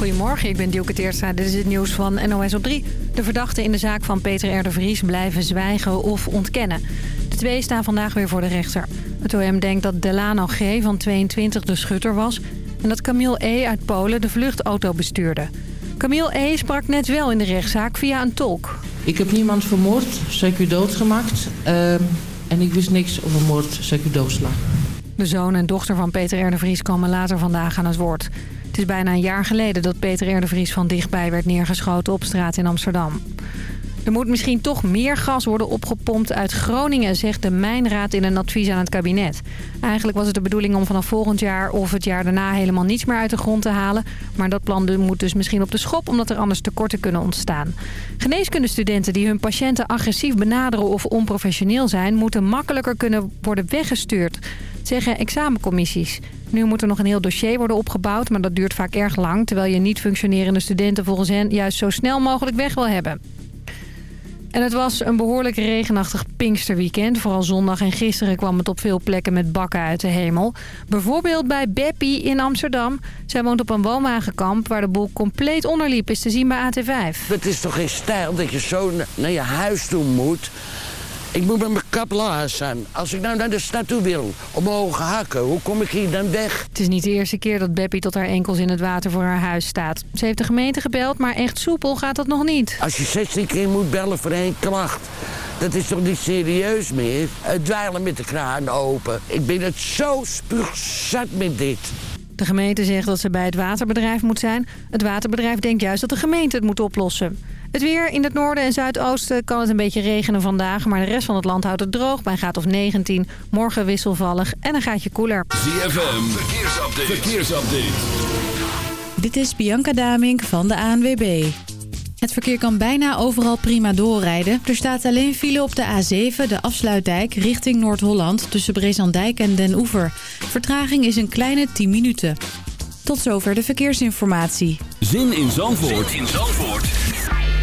Goedemorgen, ik ben Dielke Teertstra. Dit is het nieuws van NOS op 3. De verdachten in de zaak van Peter R. de Vries blijven zwijgen of ontkennen. De twee staan vandaag weer voor de rechter. Het OM denkt dat Delano G. van 22 de schutter was... en dat Camille E. uit Polen de vluchtauto bestuurde. Camille E. sprak net wel in de rechtszaak via een tolk. Ik heb niemand vermoord, zeker doodgemaakt. Uh, en ik wist niks over moord, zeker doodslag. De zoon en dochter van Peter R. de Vries komen later vandaag aan het woord. Het is bijna een jaar geleden dat Peter R. de Vries van dichtbij werd neergeschoten op straat in Amsterdam. Er moet misschien toch meer gas worden opgepompt uit Groningen, zegt de Mijnraad in een advies aan het kabinet. Eigenlijk was het de bedoeling om vanaf volgend jaar of het jaar daarna helemaal niets meer uit de grond te halen. Maar dat plan moet dus misschien op de schop, omdat er anders tekorten kunnen ontstaan. Geneeskundestudenten die hun patiënten agressief benaderen of onprofessioneel zijn, moeten makkelijker kunnen worden weggestuurd, zeggen examencommissies. Nu moet er nog een heel dossier worden opgebouwd, maar dat duurt vaak erg lang... terwijl je niet functionerende studenten volgens hen juist zo snel mogelijk weg wil hebben. En het was een behoorlijk regenachtig Pinksterweekend. Vooral zondag en gisteren kwam het op veel plekken met bakken uit de hemel. Bijvoorbeeld bij Beppie in Amsterdam. Zij woont op een woonwagenkamp waar de boel compleet onderliep. Is te zien bij AT5. Het is toch geen stijl dat je zo naar je huis toe moet... Ik moet met mijn kap laag zijn. Als ik nou naar de stad toe wil, mijn hoge hakken, hoe kom ik hier dan weg? Het is niet de eerste keer dat Beppie tot haar enkels in het water voor haar huis staat. Ze heeft de gemeente gebeld, maar echt soepel gaat dat nog niet. Als je 16 keer moet bellen voor één klacht, dat is toch niet serieus meer? Het dweilen met de kraan open. Ik ben het zo spuugzat met dit. De gemeente zegt dat ze bij het waterbedrijf moet zijn. Het waterbedrijf denkt juist dat de gemeente het moet oplossen. Het weer in het noorden en zuidoosten kan het een beetje regenen vandaag... maar de rest van het land houdt het droog bij een graad of 19. Morgen wisselvallig en een gaatje koeler. ZFM, verkeersupdate. verkeersupdate. Dit is Bianca Damink van de ANWB. Het verkeer kan bijna overal prima doorrijden. Er staat alleen file op de A7, de afsluitdijk, richting Noord-Holland... tussen Brezandijk en Den Oever. Vertraging is een kleine 10 minuten. Tot zover de verkeersinformatie. Zin in Zandvoort, zin in Zandvoort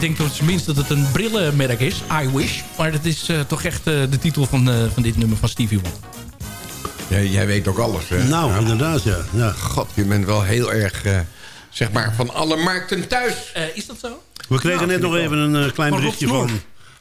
Je denkt op zijn minst dat het een brillenmerk is, I Wish. Maar dat is eh, toch echt eh, de titel van, eh, van dit nummer van Stevie Wonder. Ja, jij weet ook alles, hè? Nou, inderdaad, ja. ja. God, je bent wel heel erg, eh, zeg maar, van alle markten thuis. is dat zo? We kregen Ja, net nog ik even een klein Rob berichtje van,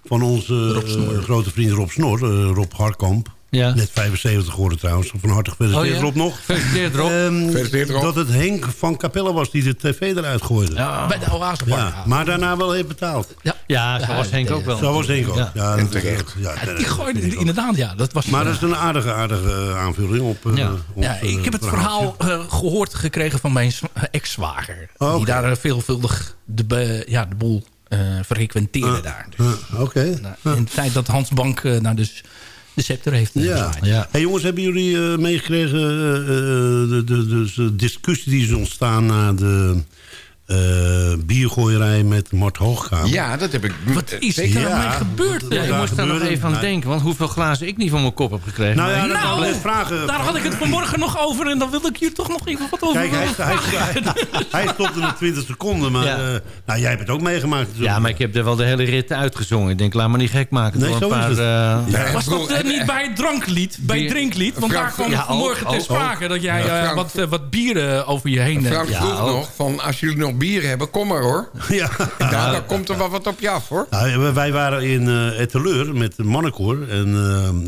van onze grote vriend Rob Snor. Rob Harkamp. Ja. Net 75 geworden trouwens. Van harte gefeliciteerd Oh ja? Rob nog. Gefeliciteerd, Rob. Ehm, Gefeliciteerd, Rob. Dat het Henk van Capelle was die de tv eruit gooide. Ja. Bij de Oasepark. maar daarna wel heeft betaald. Ja, zo was Henk ook wel. Zo was Henk ook. Ja. Ja, En dat- terecht. Ja, Ja, die gooide inderdaad, ja. Dat was, Maar dat is een aardige, aardige eh, aanvulling op... eh, Ja. op, ja, eh, ik heb het verhaal eh, gehoord gekregen van mijn ex-zwager. Oh, Die daar eh, veelvuldig de, ja, de boel eh frequenteerde daar. Dus, Ah, Oké. nou, in het feit dat Hans Bank eh, nou dus de scepter heeft eh, Ja. Ja. Hey jongens, hebben jullie eh, meegekregen eh, eh, de, de, de, de discussie die is ontstaan na de eh biergooierij met Mart Hoogkamer? Ja, dat heb ik... Wat is er Ja. gebeurd? Ja, Ja, ik moest daar nog even aan nou, denken. Want hoeveel glazen ik niet van mijn kop heb gekregen. Nou ja, Nou, vragen. Daar had ik het vanmorgen nog over en dan wilde ik je toch nog even wat over Kijk, hij, hij, hij, hij stopte met 20 seconden, maar Ja. eh, nou, jij hebt het ook meegemaakt. natuurlijk. ja, maar ik heb er wel de hele rit uitgezongen. Ik denk, laat me niet gek maken. Nee, door zo een is paar, het. eh, Ja, Was dat eh, niet bij het dranklied? Bij het drinklied? Want Frank- daar kwam ja, vanmorgen ter sprake dat jij eh, wat, eh, wat bieren over je heen... eh, Frank Ja, vroeg nog van, als jullie nog bier hebben, kom maar hoor. Ja. Dan komt er wel wat op je af hoor. Nou, wij waren in eh Etteleur met de mannenkoor. En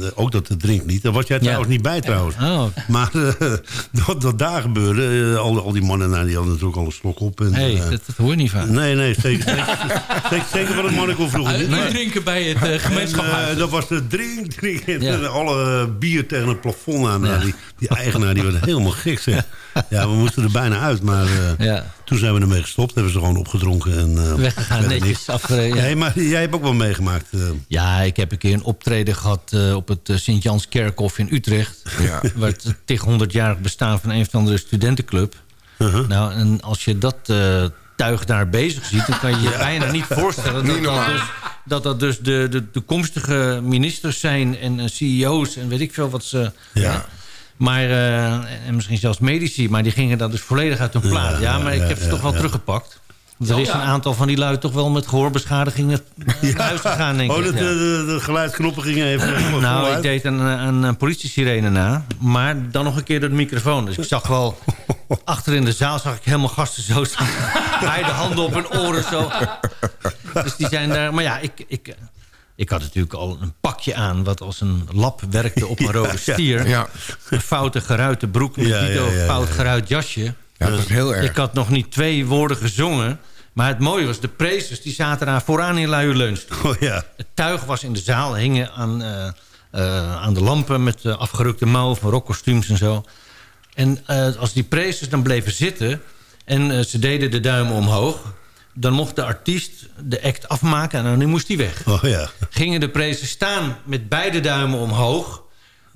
eh, ook dat drinkt niet. Daar was jij trouwens niet bij trouwens. Oh, Maar eh, dat, dat daar gebeurde, al, al die mannen nou, die hadden natuurlijk al een slok op. En, hey, eh, dat, dat hoor je niet van. Nee, nee, zeker, zeker, zeker, van het mannenkoor vroeger niet. drinken bij het En, gemeenschapshuis. eh, dat was de drink, drink. Ja. alle bier tegen het plafond aan. Nou, die, die eigenaar die werd helemaal gek. Zeg. Ja, we moesten er bijna uit. Maar eh, Ja. Toen zijn we ermee gestopt. Hebben ze gewoon opgedronken. En, eh, Weggegaan, netjes. Nee, maar jij hebt ook wel meegemaakt. eh. Ja, ik heb een keer een optreden gehad eh, op het Sint-Jans-Kerkhof in Utrecht. Ja. Waar het tegen 100-jarig bestaan van een of andere studentenclub. Uh-huh. Nou, en als je dat eh, tuig daar bezig ziet... dan kan je je bijna niet voorstellen dat Niet dat, normaal. dus, dat dat dus de, de toekomstige ministers zijn... en CEO's en weet ik veel wat ze... Ja. Maar, eh, en misschien zelfs medici, maar die gingen dan dus volledig uit hun plaat. Ja, Ja, maar ik ja, heb ze ja, toch wel ja. teruggepakt. Er is een aantal van die lui toch wel met gehoorbeschadigingen naar huis gegaan, denk Oh, ik. de, ja. de, de, de geluidsknoppen gingen even Nou, ik deed een, een, een politie-sirene na. Maar dan nog een keer door de microfoon. Dus ik zag wel... Achter in de zaal zag ik helemaal gasten zo staan. Beide handen op hun oren zo. Dus die zijn daar... Maar ja, ik... ik ik had natuurlijk al een pakje aan... wat als een lap werkte op een rode stier. Ja. Een foute geruite broek met een fout geruit jasje. Ja, dat is heel erg. Ik had nog niet twee woorden gezongen. Maar het mooie was, de prezers die zaten daar vooraan in luie leunstoel. Oh ja. Het tuig was in de zaal, hingen aan, eh, eh, aan de lampen... met eh, afgerukte mouwen van rockkostuums en zo. En als die prezers dan bleven zitten... en ze deden de duimen omhoog... dan mocht de artiest de act afmaken en dan moest hij weg. Oh ja. Gingen de prezers staan met beide duimen omhoog...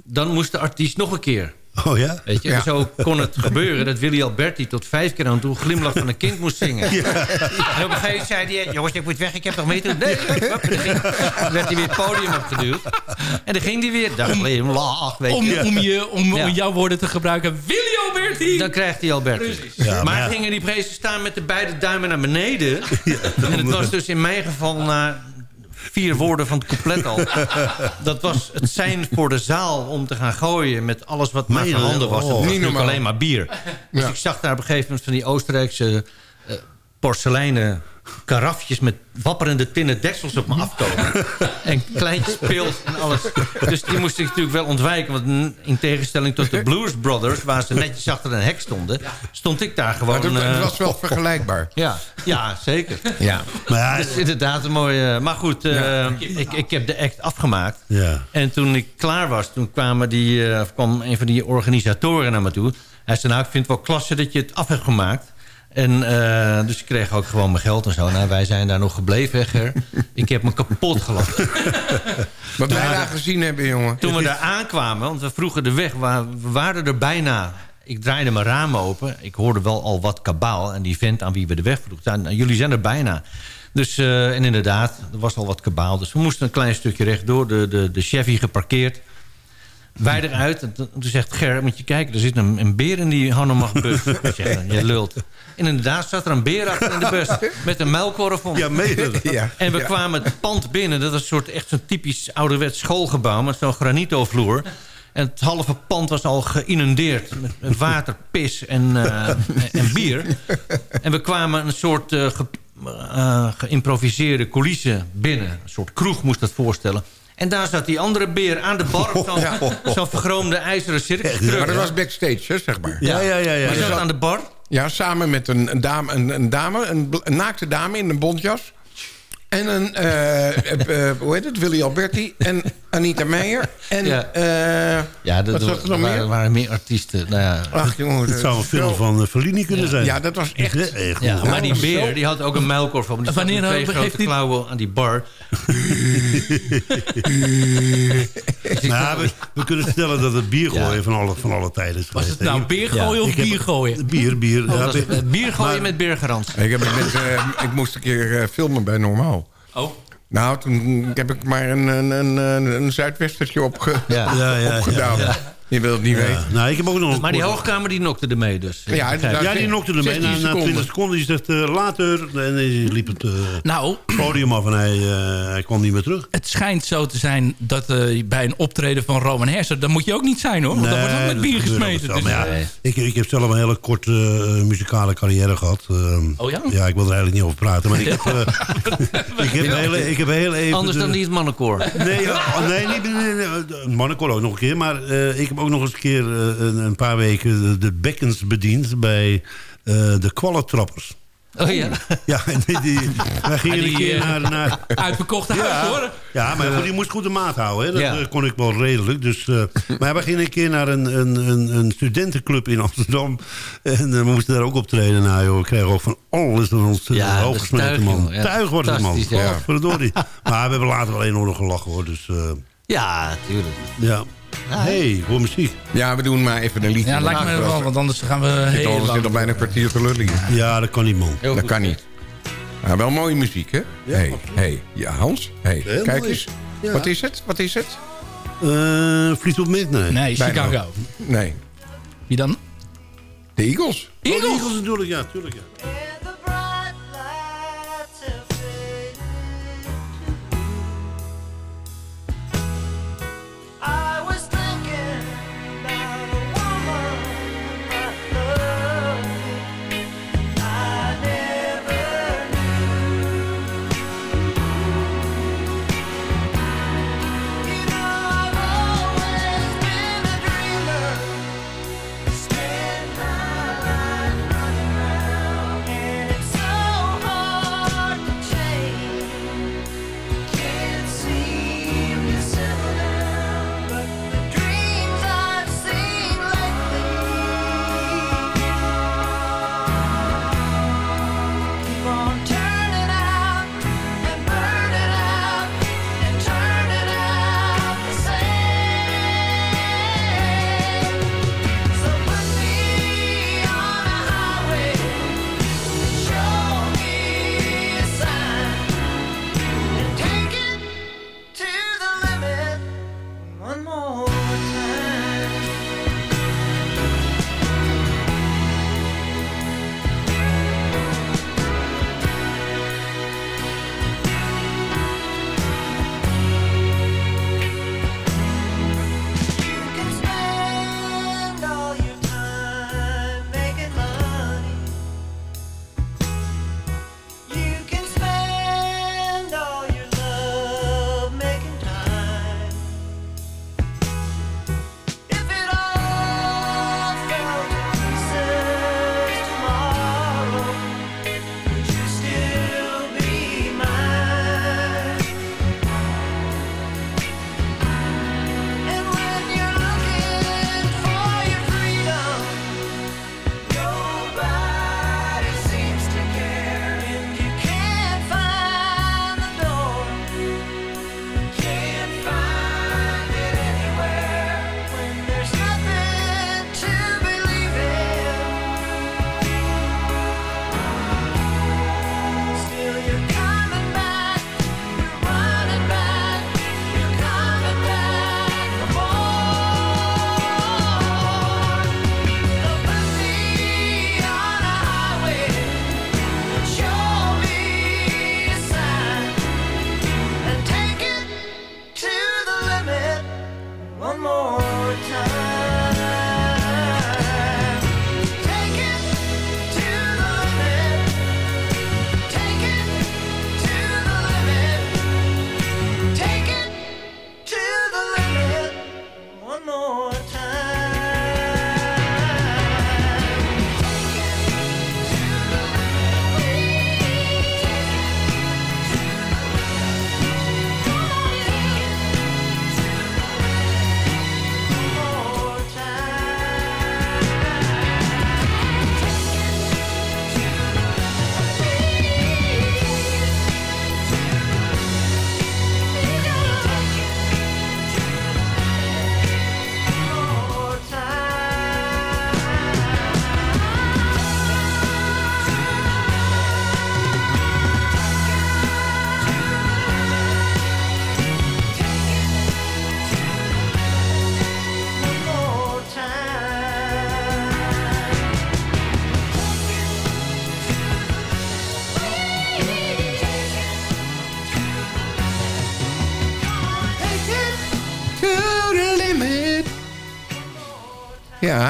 dan moest de artiest nog een keer... Oh ja? Weet je, Ja. zo kon het gebeuren dat Willy Alberti tot vijf keer aan toe glimlach van een kind moest zingen. En op een gegeven moment zei hij, jongens, ik moet weg, ik heb nog mee te doen. Nee, dan ging- dan werd hij weer het podium opgeduwd. En dan ging hij weer, daar glimlach, weet om, je. om, je, om, Ja. om jouw woorden te gebruiken. Willy Alberti! Dan krijgt hij Alberti. Ja, maar maar ja. gingen die prezen staan met de beide duimen naar beneden. en het was dus in mijn geval na vier woorden van het couplet al. Dat was het zijn voor de zaal om te gaan gooien... met alles wat maar voorhanden was. Oh. Was Niet alleen maar bier. Dus Ja. ik zag daar op een gegeven moment van die Oostenrijkse... eh, porseleinen karafjes met wapperende tinnen deksels op me afkomen. en kleintjes pils en alles. Dus die moest ik natuurlijk wel ontwijken. Want in tegenstelling tot de Blues Brothers... waar ze netjes achter een hek stonden... stond ik daar gewoon... Maar het, het eh, was wel vergelijkbaar. ja, ja, zeker. Ja. Maar ja, Dat is inderdaad een mooie... Maar goed, eh, ik, ik heb de act afgemaakt. ja. En toen ik klaar was, toen kwamen die, eh, kwam een van die organisatoren naar me toe. Hij zei, nou, ik vind het wel klasse dat je het af hebt gemaakt. En eh, dus ik kreeg ook gewoon mijn geld en zo. Nou, wij zijn daar nog gebleven, Ger. Ik heb me kapot gelachen. Wat wij daar gezien hebben, jongen. Toen we daar aankwamen, want we vroegen de weg, we waren er bijna. Ik draaide mijn raam open. Ik hoorde wel al wat kabaal. En die vent aan wie we de weg vroegen, nou, jullie zijn er bijna. Dus, eh, en inderdaad, er was al wat kabaal. Dus we moesten een klein stukje rechtdoor, de, de, de Chevy geparkeerd. Wij eruit. En toen zegt Ger, moet je kijken, er zit een, een beer in die Hanomag-bus. Je lult. En inderdaad zat er een beer achter in de bus. Met een muilkorf om. Ja, dat? Ja, En we ja. kwamen het pand binnen. Dat was een soort, echt zo'n typisch ouderwets schoolgebouw... met zo'n granitovloer. En het halve pand was al geïnundeerd met, water, pis en, eh, en bier. En we kwamen een soort ge- eh, geïmproviseerde coulisse binnen. Een soort kroeg moest dat voorstellen. En daar zat die andere beer aan de bar... op zo'n zo'n vergroomde ijzeren circuskruk. Maar dat was backstage, hè, zeg maar. Ja, ja, ja. ja, Maar zat aan de bar. Ja, samen met een, een dame, een, een, dame een, een naakte dame in een bontjas. En een, eh, eh, eh, hoe heet het, Willy Alberti. En Anita Meijer. En, Ja. eh, Ja, wat zat er nog waren, meer? waren meer artiesten. Nou ja, Ach, jongen. Het zou een film zo- van Fellini kunnen zijn. Ja, dat was echt... Ja, echt Ja, goed. maar die dat beer die had ook een muilkorf op. Die Wanneer twee grote die- klauwen aan die bar. Nou, we, we kunnen stellen dat het biergooien Ja. van, alle, van alle tijden is Was het nou hè. beer gooien of heb- bier gooien? Bier, bier. Oh, ja, dat is, bier. gooien Maar- met beergarant. Ik, heb met, eh, ik moest een keer filmen bij Normaal. Oh. Nou, toen heb ik maar een, een, een, een, Zuidwestertje opge, Ja. Ja, ja, opgedaan. ja. Je wilt het niet Ja. weten. Nou, ik heb ook nog een Maar die hoogkamer die nokte ermee dus. Ja, die nokte ermee. 16 Na, na seconden. 20 seconden. Die zegt eh, later. En hij liep het eh, Nou, podium af en hij, eh, hij kwam niet meer terug. het schijnt zo te zijn dat eh, bij een optreden van Roman Hersen... dan moet je ook niet zijn hoor, want dan wordt ook met dat bier gesmeten. Dus, Maar ja, Nee. ik, ik heb zelf een hele korte muzikale carrière gehad. Ehm, Oh ja? Ja, ik wil er eigenlijk niet over praten. Maar ik heb, eh, ik heb, heel, ik heb heel even... Anders de- dan die het mannenkoor. Nee, oh, nee, niet, nee, nee, nee, mannenkoor ook nog een keer. Maar eh, ik heb ook nog eens een keer eh, een, een paar weken de, bekkens bediend bij eh, de kwallentrappers. Oh ja. Ja, die, die, wij gingen Ah, die, een keer eh, naar... naar Uitverkochte huis hoor. ja, maar goed, die moest goed de maat houden. Hè. Dat Ja. kon ik wel redelijk. Dus, eh, maar we gingen een keer naar een, een, een, een studentenclub in Amsterdam. En we moesten daar ook optreden. Nou joh, we kregen ook van alles van ons Ja, ja, dat hoog is gesmeten, tuig, man. Ja. Tuig wordt het, man. Ja. Maar we hebben later wel enorm gelachen, hoor. Dus, Ja, tuurlijk. ja. Hey, voor muziek. Ja, we doen maar even een liedje. Ja, lijkt me wel, want anders gaan we heel al, zit al lang... bijna een kwartier te lullen hier. Ja, dat kan niet, man. Heel Dat goed. kan niet. Maar wel mooie muziek, hè? hey, hey. Ja, Hans? Hey. Heel Kijk mooi. eens. Ja. Wat is het? Wat is het? Eh Fleetwood Mac, nee. Nee, Bijna. Chicago. Nee. Wie dan? De Eagles. Oh, de Eagles natuurlijk, ja. Tuurlijk, ja.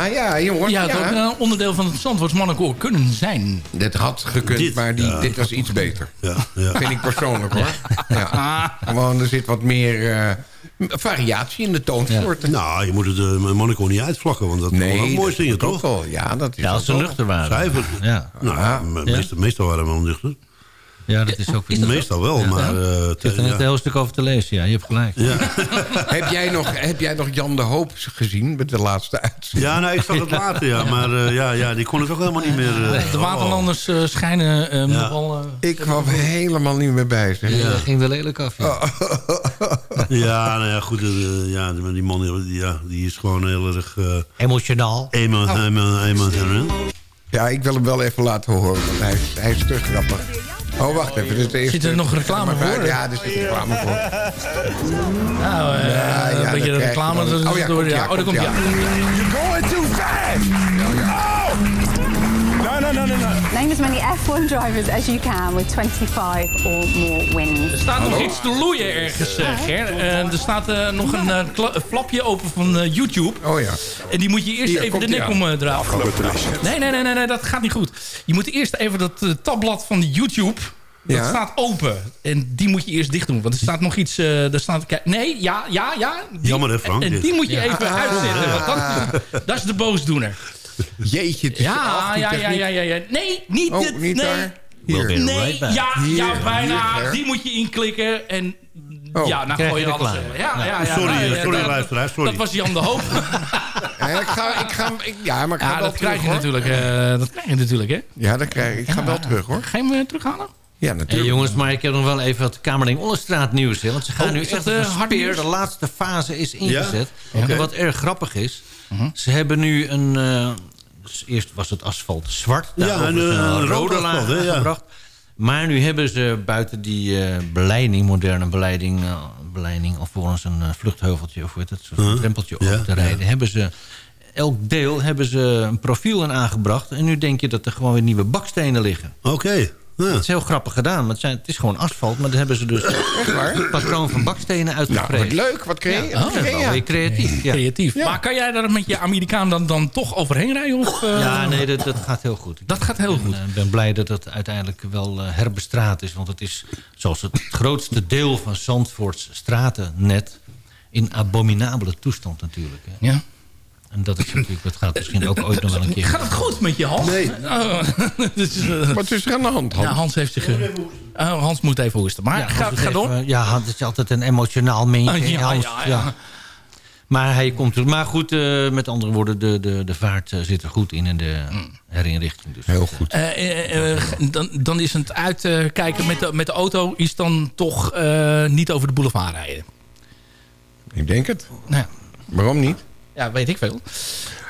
Ja, ja, jongens. Ja, het ja. ook een onderdeel van het Zandvoorts mannenkoor kunnen zijn. Dit had gekund, Dit, maar die, ja. dit was iets beter. Ja, ja. Vind ik persoonlijk hoor. Ja. Gewoon, er zit wat meer eh, variatie in de toonsoorten. Nou, je moet het uh, Monaco niet uitvlakken, want dat is wel een mooi zingen, toch? Ja, dat is Ja, als ze nuchter waren. Ja, Nou, Meestal, meestal waren we wel nuchter. Ja dat is ook weer... Meestal wel, maar... eh, Ik heb er net ja. een heel stuk over te lezen, ja. Je hebt gelijk. Ja. heb, jij nog, heb jij nog Jan de Hoop gezien met de laatste uitzending? ja, nou, ik zag het later, ja. Maar eh, ja, ja, die kon het ook helemaal niet meer... eh, De waterlanders eh, schijnen eh, nogal... Ik kwam helemaal niet meer bij. Zeg. Ja. ging er lelijk af, ja. Ja, nou ja, goed. eh, ja, die die man die, ja, die is gewoon heel erg... eh Emotionaal. emo, emo, emotioneel. Ja, ik wil hem wel even laten horen, want hij is, hij is te grappig. Oh, wacht even. De eerste, Zit er nog reclame voor? Ja, er zit reclame voor. nou, eh, Ja, ja, een beetje krijg reclame Oh ja, door. komt Ja, oh, daar komt komt ja. Name as many F1 drivers as you can with 25 or more wins. Er staat nog iets te loeien ergens, eh, Ger. Eh, er staat eh, nog een flapje open van eh, YouTube. Oh ja. En die moet je eerst Hier, even de nek omdraaien. Nee, nee, nee, nee, nee, dat gaat niet goed. Je moet eerst even dat tabblad van YouTube... Dat Ja. staat open. En die moet je eerst dicht doen. Want er staat nog iets... eh er staat, kijk, nee, ja, ja, ja. Die- Jammer, hè, Frank, En die moet je even Ah. uitzetten. Want dat, dat is de boosdoener. Jeetje, het is Ja, ja, ja, ja, ja, ja. Nee, niet Oh, dit. niet nee. daar. Hier. Wel Nee, Right ja, ja, bijna. hier, die moet je inklikken. En Oh, ja, nou krijg gooi je je alles. Ja, ja, ja, Sorry, nou, eh, ja, sorry, dat- luisteraar, sorry. Dat was Jan de Hoop. Ja, ik ga, ik ga, ik, ja, maar ik ga Ja, wel dat terug, krijg je natuurlijk. eh, dat krijg je natuurlijk, hè? Ja, dat krijg ik. Ik ga wel terug, hoor. Ga je hem eh, terughalen? Ja, Hey, natuurlijk. jongens, maar ik heb nog wel even wat Kamerling Ollestraat nieuws. Hè, want ze gaan Oh, nu dat, echt eh, hard speer. De laatste fase is ingezet. En wat erg grappig is... Mhm. Ze hebben nu een... dus eerst was het asfalt zwart. Ja, en, eh, een rode laag gebracht. Maar nu hebben ze buiten die eh beleiding, moderne beleiding... eh, beleiding alvorens een eh, vluchtheuveltje of heet het, zo'n Huh? drempeltje Ja, over te rijden... hebben ze elk deel hebben ze een profiel in aangebracht. En nu denk je dat er gewoon weer nieuwe bakstenen liggen. Oké. Ja. Het is heel grappig gedaan. Maar het, zijn, het is gewoon asfalt. Maar dan hebben ze dus het patroon van bakstenen Nou, uitgeprezen. wat leuk. Wat creë Ja, weer creatief. Ja. Creatief. Maar kan jij daar met je Amerikaan dan, dan toch overheen rijden? Of, eh? Ja, nee, dat, dat gaat heel goed. Dat gaat heel goed. Ik ben, ben blij dat het uiteindelijk wel eh, herbestraat is. Want het is zoals het grootste deel van Zandvoorts stratennet... in abominabele toestand natuurlijk. Hè. Ja. En dat is natuurlijk, dat gaat misschien ook ooit nog wel een keer... Gaat het goed met je Hans? Nee. Oh, dus, eh, Wat is er aan de hand, Hans? ja, Hans heeft zich... eh, oh, Hans moet even hoesten. Maar Ja, ga, ga door. even- Ja, Hans is altijd een emotionaal mensje. Ah, ja, Hans, ja, ja. Maar hij komt er. Maar goed, eh, met andere woorden, de, de, de vaart eh, zit er goed in en de herinrichting. Dus Heel goed. Eh, eh, eh, dan, dan is het uitkijken met, de, met de auto... is dan toch eh, niet over de boulevard rijden. Ik denk het. Nou, Waarom niet? Ja, weet ik veel.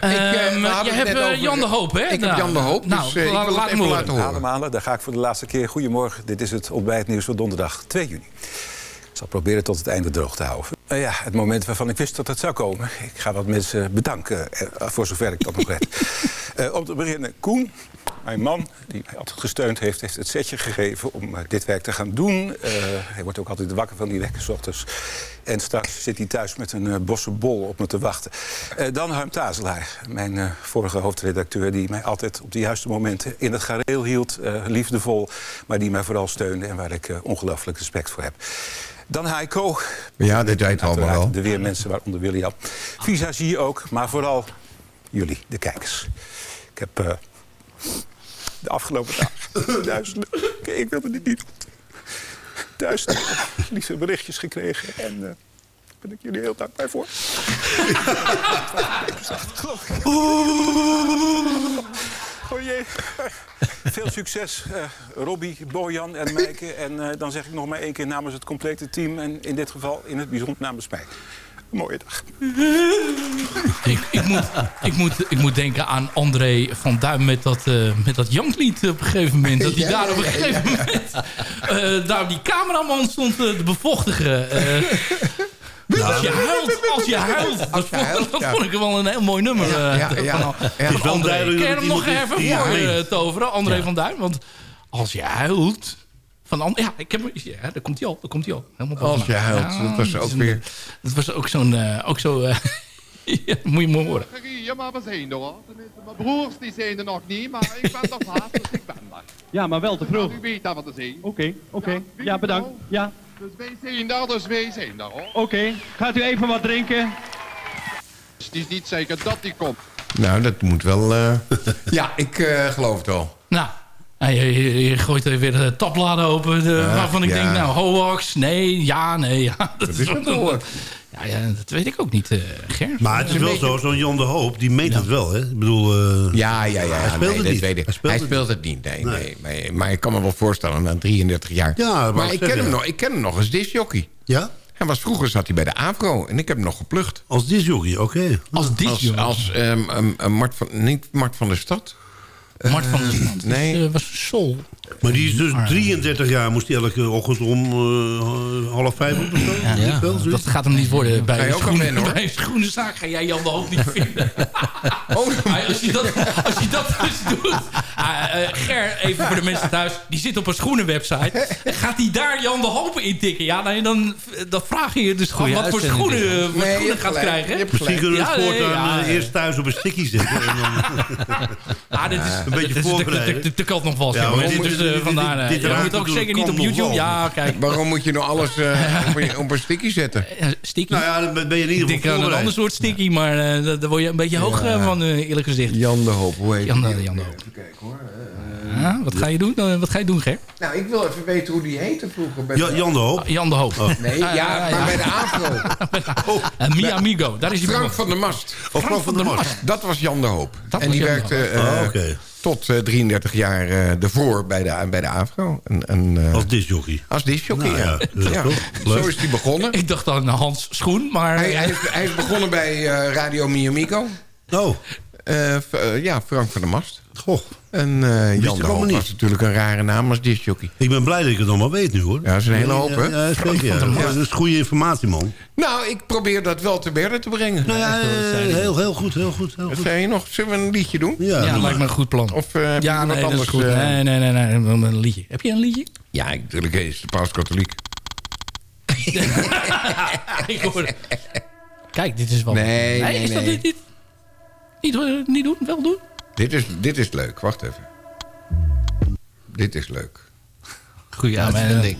eh, Ehm, hadden je het hebt eh, over- Jan de Hoop, hè? Ik heb Jan de Hoop, Nou, dus, eh, ik wil het laat even hem laten horen. Ademhalen, daar ga ik voor de laatste keer. Goedemorgen, dit is het ontbijtnieuws van donderdag 2 juni. Zal proberen tot het einde droog te houden. Ja, het moment waarvan ik wist dat het zou komen. Ik ga wat mensen bedanken, eh, voor zover ik dat nog red. Eh, om te beginnen, Koen, mijn man, die mij altijd gesteund heeft... heeft het setje gegeven om eh, dit werk te gaan doen. Hij wordt ook altijd wakker van die wekker 's ochtends. En straks zit hij thuis met een eh, bosse bol op me te wachten. Dan Harm Tazelaar, mijn vorige hoofdredacteur... die mij altijd op de juiste momenten in het gareel hield. liefdevol, maar die mij vooral steunde... en waar ik ongelooflijk respect voor heb. Dan Heiko. Ja, dit weet allemaal wel. De weermensen, waaronder William. Visagie ook, maar vooral jullie, de kijkers. Ik heb eh, de afgelopen dagen duizenden... Oké, ik wilde dit niet doen. Duizenden lieve berichtjes gekregen. En eh, daar ben ik jullie heel dankbaar voor. Oh jee. Veel succes, eh Robbie, Bojan en Meike. En eh, dan zeg ik nog maar één keer namens het complete team... en in dit geval in het bijzonder namens mij. Een mooie dag. Ik, ik, moet, ik, moet, ik moet denken aan André van Duin met dat, eh met dat Janklied op een gegeven moment. Dat hij Ja, daar op een ja, gegeven moment... eh, daar die cameraman stond te bevochtigen. als je huilt, als je huilt. Dat, je vond, huilt, dat ja. vond ik wel een heel mooi nummer. Ja, eh, ja, ja. van, Ja. van Het is wel André. duidelijk je dat hem nog even voor eh, toveren, André Ja. van Duin? Want als je huilt... Van, And- ja, ik heb, ja, daar komt hij al. Daar komt hij al. Helemaal Als je huilt, dat was ook weer- Dat was ook zo'n... eh, ook zo, eh, ja, moet je maar horen. Ja, maar we zijn er hoor. Tenminste, mijn broers die zijn er nog niet, maar ik ben er vast, dus ik ben er. Ja, maar wel te vroeg. U weet dat we er zijn. Oké, oké. Ja, bedankt. Ja, Dus wij zijn daar, dus wij zijn daar hoor. oké. Gaat u even wat drinken? Dus het is niet zeker dat die komt. Nou, dat moet wel... eh, ja, ik eh, geloof het wel. Nou, nou, je, je, je gooit er weer de tabbladen open. De, Ja, waarvan ik ja. denk, nou, Hoax, nee, ja, nee. Ja, dat, is Ja, ja, dat weet ik ook niet, eh Ger. Maar het is wel zo, zo'n Jan de Hoop, die meent het wel, hè? Ik bedoel... eh, Ja, ja, ja. Hij speelt nee, het dat niet. weet ik. Hij speelt Hij het speelt het niet, nee. Nee. nee. nee. Maar ik kan me wel voorstellen, na 33 jaar. Ja, maar ik ken, hem ja. nog, ik ken hem nog als disjockey. Ja? Hij was, vroeger zat hij bij de AVRO en ik heb hem nog geplucht. Als disjockey, oké. Als Als, disjockey? als ehm, ehm, ehm, Mart van, niet Mart van der Stad. Mart van der Stad. nee. Nee. was Sol. Maar die is dus 33 jaar, moest hij elke ochtend om eh, half vijf op of zo? Ja, wel, dat gaat hem niet worden. Bij een schoenen, bij schoenenzaak ga jij Jan de Hoop niet vinden. Oh, als, je dat, als je dat dus doet... Ah, eh, Ger, even voor de mensen thuis. Die zit op een schoenenwebsite. Gaat hij daar Jan de Hoop intikken? Ja, nee, dan, dan vraag je je dus Goeie wat voor schoenen, Nee, je schoenen gaat gelijk. krijgen. Je hebt Misschien kunnen we het voortaan ja, eh, ja. eerst thuis op een sticky zetten. En dan, Ah, dit is, Een beetje de- De kant nog wel. Ja, Dus, eh, vandaar, dit- eh, dit je raakt moet ook zeker niet op YouTube. Ja, kijk. Waarom moet je nou alles eh, op, een, op een sticky zetten? Sticky. nou ja, dan ben je in ieder Ik geval een ander soort sticky, maar eh, daar word je een beetje hoog van, eh, eerlijk gezegd. Jan de Hoop, hoe heet Jan, die? Jan de Hoop. Even kijken hoor. Ja, wat ga je doen? Wat ga je doen, Ger? Nou, ik wil even weten hoe die heette vroeger. Bij Ja, de- Jan de Hoop. Jan de Hoop. Nee, ja, Ah, ja, maar ja. bij de AVRO. En Mi Amigo, daar is hij Frank begonnen. van der Mast. Of Frank van der Mast. Dat was Jan de Hoop. Dat en die Jan de werkte eh, Oh, oké. Tot eh, 33 jaar eh ervoor bij de, bij de AVRO. En, en, eh, Als disjockey. als discjockey, Nou ja. Zo is hij begonnen. Ik dacht aan Hans Schoen, maar... Hij, hij, is, hij is begonnen bij eh, Radio Miamico. Oh, Eh, eh, ja, Frank van der Mast. goh. En eh, ik Jan de Hoop niet. was natuurlijk een rare naam als discjockey. Ik ben blij dat ik het allemaal weet nu, hoor. Ja, dat is een hele hoop, hè? Ja, ja, zeker, ja. Dat is goede informatie, man. Nou, ik probeer dat wel te berden te brengen. Nou ja, eh, heel, heel goed, heel goed. Heel Wat goed. zei je nog? Zullen we een liedje doen? Ja, Ja, lijkt me een goed plan. Of eh, heb ja, nee, is anders? goed. eh? Nee, nee, nee, nee, nee, een liedje. Heb je een liedje? Ja, ik- natuurlijk is de paus katholiek. Ik hoor Kijk, dit is wel... Nee, nee, is dat nee. dit, dit? Niet, eh, niet doen, wel doen? Dit is, dit is leuk, wacht even. Dit is leuk. Goeie Ja, uitzending.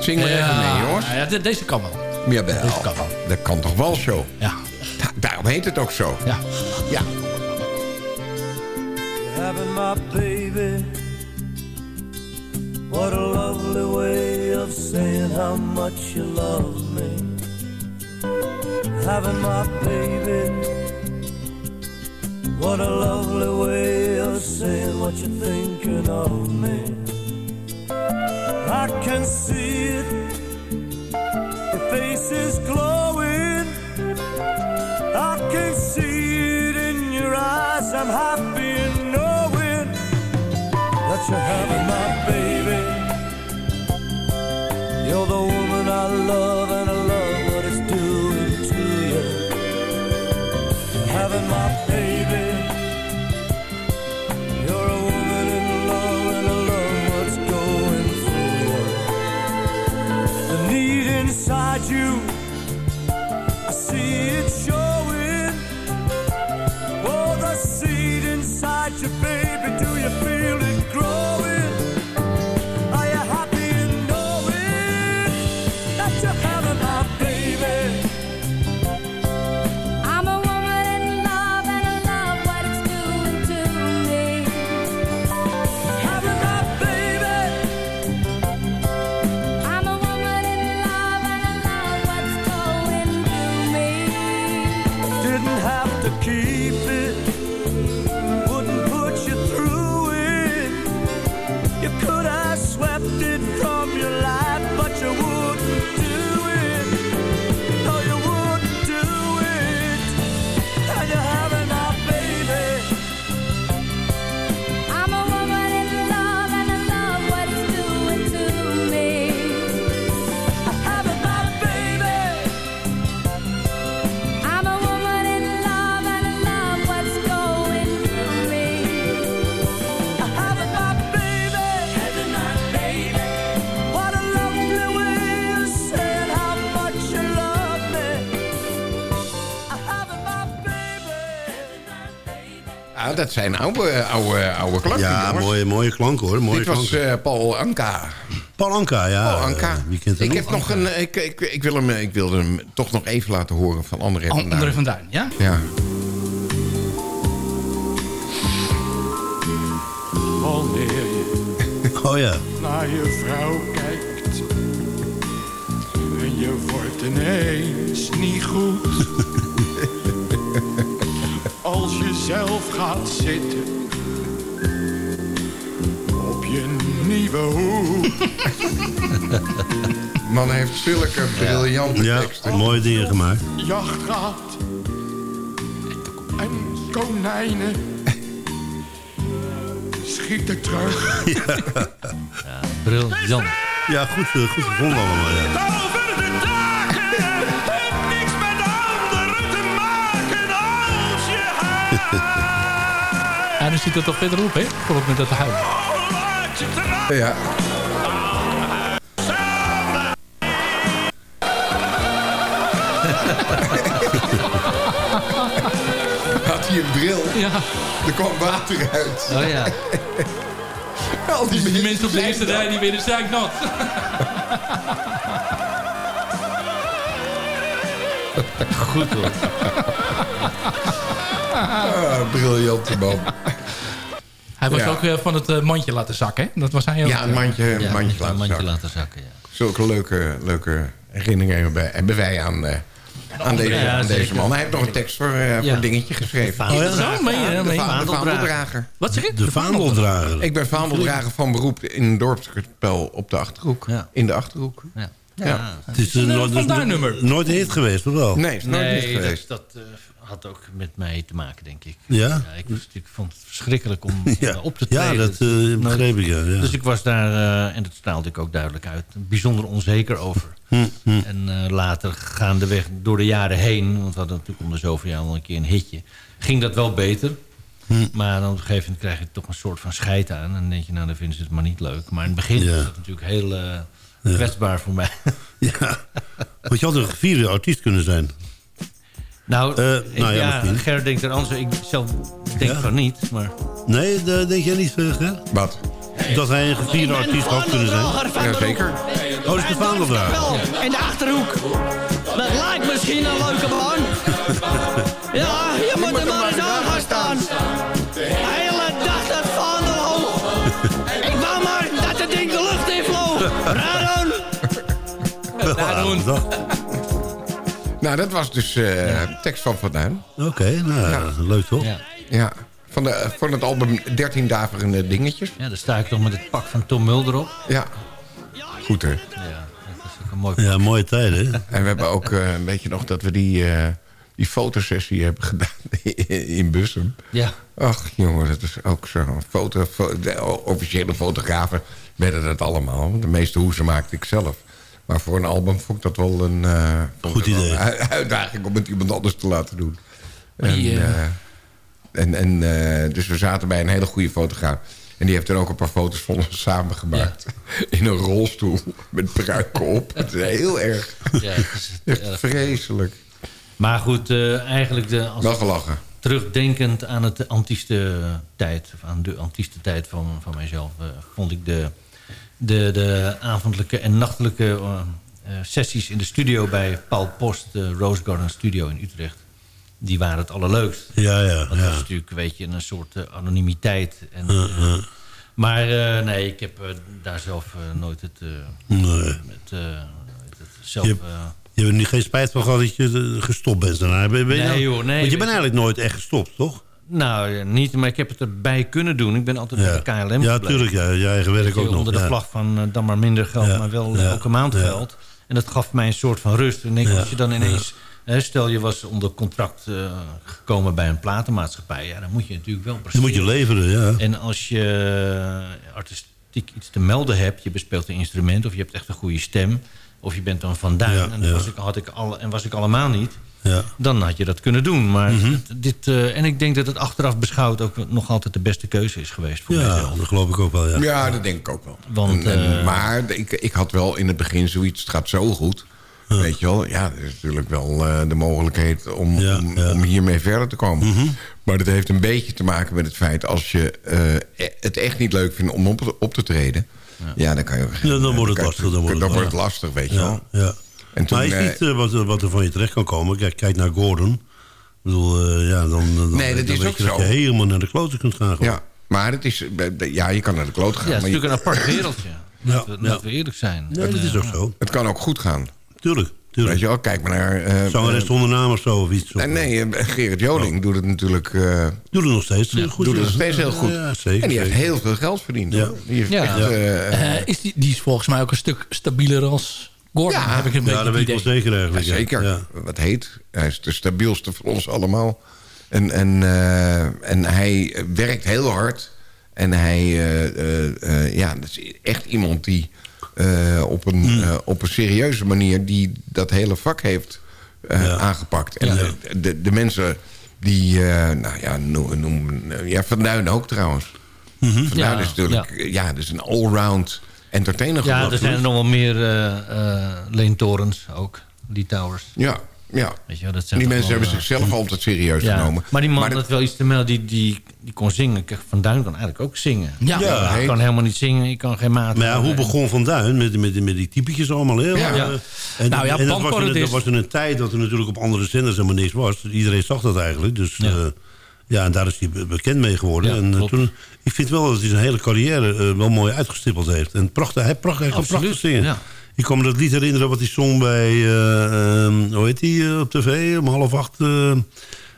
Zing maar even mee, jongens. Ja, de- deze kan wel. Jawel. Deze kan wel. Dat kan toch wel zo? Ja. Da- daarom heet het ook zo. Ja. Ja. Having my baby. What a lovely way of saying how much you love me. Having my baby. What a lovely way of saying what you're thinking of me. I can see it. Your face is glowing. I can see it in your eyes. I'm happy in knowing that you're having my baby. You're the woman I love, and I love what it's doing to you. Having my baby. Ja, dat zijn oude, oude, oude klanken, Ja, jongens. mooie, mooie klanken hoor. Mooie Dit was eh, Paul Anka. Paul Anka, ja. Paul Anka. eh, wie kent hem ik nog? heb nog een... Ik, ik, ik, wil hem, ik wilde hem toch nog even laten horen van André van Duin. André van Duin, ja? Ja. Wanneer je Oh ja. naar je vrouw kijkt en je wordt ineens niet goed. zelf gaat zitten op je nieuwe hoed. Man heeft zulke briljante Ja, teksten. mooie dingen gemaakt. jacht gaat en konijnen schieten terug. Ja, briljant. Ja, goed, eh, goed gevonden allemaal. Ja. Zit het toch verderop, hè? Volgens met dat huis. Ja. Had hij een bril? Ja. Er kwam water uit. Oh ja. Al die, Die mensen op de eerste rij die werden zeiknat. Goed hoor. Ah, briljante man. Hij was Ja. ook eh, van het eh, mandje laten zakken, hè? Dat was hij ook. Ja, een mandje, Ja, mandje een laten mandje zakken. laten zakken, ja. Zulke leuke, leuke herinneringen hebben wij, hebben wij aan, eh, aan, deze, Ja, aan deze man. Hij heeft nog een tekst voor, eh, voor Ja. dingetje geschreven. Oh, ja? Zo, de, Vaandeldrager. Wat zeg je? De vaandeldrager. Ik ben vaandeldrager van beroep in een dorpskapel op de Achterhoek. Ja. In de Achterhoek. Ja. Ja. Het is eh, een nooit, nooit een hit geweest, of wel? Nee, is nooit Nee, geweest. dat eh, had ook met mij te maken, denk ik. Ja? ik, ik vond het verschrikkelijk om Ja, op te ja treden. dat eh, begreep ik, ja. ja. Dus ik was daar, eh, en dat straalde ik ook duidelijk uit, bijzonder onzeker over. Hm, hm. En eh, later gaandeweg door de jaren heen, want we hadden natuurlijk om de zoveel jaar al een keer een hitje, ging dat wel beter. Hm. Maar dan op een gegeven moment krijg je toch een soort van scheid aan. En dan denk je, nou dan vinden ze het maar niet leuk. Maar in het begin Ja. was dat natuurlijk heel kwetsbaar voor mij. Ja. Want je had een gevierde artiest kunnen zijn. Nou, Eh, ik- nou ja. Ger denkt er anders. Ik zelf denk Ja? van niet, maar... Nee, dat denk jij niet, eh, Ger? Wat? Dat hij een gevierde artiest had kunnen zijn? Ja, zeker. Oh, dat is de vaandeldrager. In de Achterhoek. Dat lijkt misschien een leuke baan. Ja, je moet er maar eens aan gaan staan. De hele dag dat vaandel hoog. Ik wou maar dat het ding de lucht in vloog. Radon. Daarom. Nou, dat was dus eh tekst van Van Duin. Oké, nou, leuk toch? Ja. Ja. Van, de, van het album 13 daverende dingetjes. Ja, dan sta ik toch met het pak van Tom Mulder op. Ja. Goed, hè? Ja, dat is ook een mooi Ja, mooie tijden. hè? En we hebben ook, eh weet je nog, dat we die, eh, die fotosessie hebben gedaan in Bussum. Ja. Ach, jongen, dat is ook zo. Foto, fo- de officiële fotografen werden dat allemaal. De meeste hoezen maakte ik zelf. Maar voor een album vond ik dat wel een, eh, Goed idee. een uitdaging om het iemand anders te laten doen. En, eh, eh, en, en, eh, dus we zaten bij een hele goede fotograaf. En die heeft er ook een paar foto's van ons samengemaakt. In een rolstoel met pruiken op. Het is heel erg. Ja, het is Echt erg. vreselijk. Maar goed, eh, eigenlijk de, als Wel gelachen. terugdenkend aan het antieste tijd... of aan de antieste tijd van, van mijzelf... eh, vond ik de, de, de avondelijke en nachtelijke eh, eh, sessies in de studio... bij Paul Post, de Rose Garden Studio in Utrecht... die waren het allerleukst. Ja, ja. Dat was natuurlijk weet je, een soort eh, anonimiteit. En, Uh, maar nee, ik heb daar zelf nooit het, Nee. het, zelf... Je, je hebt er niet geen spijt van gehad dat je gestopt bent daarna. Ben, ben je Nee, nou- joh, nee, Want je bent eigenlijk nooit echt gestopt, toch? Nou, niet, maar ik heb het erbij kunnen doen. Ik ben altijd Ja. bij de KLM Ja, tuurlijk, ja. Je eigen werk je, ook nog, Onder de ja. vlag van eh, dan maar minder geld, Ja. maar wel elke maand geld. En dat gaf mij een soort van rust. En ik, als je dan ineens... stel je was onder contract eh, gekomen bij een platenmaatschappij. Ja, dan moet je natuurlijk wel Dan presteren. moet je leveren, ja. En als je eh, artistiek iets te melden hebt... je bespeelt een instrument of je hebt echt een goede stem... of je bent dan Van Duin Ja, en, dat was ik, had ik al, en was ik allemaal niet... Ja. dan had je dat kunnen doen. Maar Mhm. dit, eh, en ik denk dat het achteraf beschouwd... ook nog altijd de beste keuze is geweest voor Ja, mijzelf. dat geloof ik ook wel, ja. Ja, dat denk ik ook wel. Want, En- en- eh, maar ik, ik had wel in het begin zoiets, het gaat zo goed. Weet je wel, ja, er is natuurlijk wel eh, de mogelijkheid om, om, om hiermee verder te komen. Mhm. Maar dat heeft een beetje te maken met het feit... als je eh, e- het echt niet leuk vindt om op, op te treden... Ja, dan kan je... Ja, dan wordt het lastig. Dan wordt het, dan wordt het lastig, weet je wel. Ja, ja. En toen, maar is eh, niet eh, wat, wat er van je terecht kan komen. Kijk, kijk naar Gordon. Ik bedoel, eh, ja, dan, dan, Nee, dat dan is weet ook je dat je helemaal naar de kloten kunt gaan. gewoon. Ja, maar het is... Ja, je kan naar de kloot gaan. Ja, het is maar je- natuurlijk een apart wereldje. Ja, Laten we, we eerlijk zijn. Nee, dat is ook zo. Het kan ook goed gaan. Tuurlijk, tuurlijk. Weet je wel, kijk maar naar... eh, Zangeres eh, zonder naam of zo of iets. Nee, nee, eh, Gerrit Joling doet het natuurlijk... eh, Doet het nog steeds ja, goed. doet het ja. nog steeds heel goed. Ja, zeker. en die heeft zeker. heel veel geld verdiend. Ja. hoor. Die heeft Ja. echt, eh, Eh, is die, die is volgens mij ook een stuk stabieler als Gordon, Ja, heb ik een Ja, beetje dat weet ik wel zeker eigenlijk. ja. zeker. Ja. Wat heet. Hij is de stabielste van ons allemaal. En, en, eh, en hij werkt heel hard. En hij... eh, eh, eh, ja, dat is echt iemand die... eh, op, een, Hmm. eh, op een serieuze manier... die dat hele vak heeft eh, aangepakt. En de, de, de mensen die... eh, nou ja, noem... noem ja, Van Duin ook trouwens. Van Duin Ja, is natuurlijk... Ja, dat is een allround entertainer Ja, geworden. er zijn er nog wel meer eh eh leentorens ook. Die towers. Ja, ja. Weet je wel, dat zijn Die mensen wel, hebben eh, zichzelf altijd serieus ja. genomen. Maar die man dat- had wel iets te melden. Die, die, die kon zingen. Kijk, Van Duin kan eigenlijk ook zingen. Ja. Ja. Hij kan helemaal niet zingen. Ik kan geen maat. Maar ja, hoe begon Van Duin met, met, met die typetjes allemaal? Hè? Ja. Eh, Ja. En, Nou ja, en dat, was in, bandparodist. dat was in een tijd dat er natuurlijk op andere zenders helemaal niks was. Iedereen zag dat eigenlijk. Dus Ja. ja, ja en daar is hij be- bekend mee geworden. Ja, en toen, ik vind wel dat hij zijn hele carrière eh, wel mooi uitgestippeld heeft. En prachtig, hij prachtig, hij kan prachtig zingen. ja. Ik kan me dat lied herinneren wat hij zong bij, eh, ehm, hoe heet hij eh, op tv, om half acht...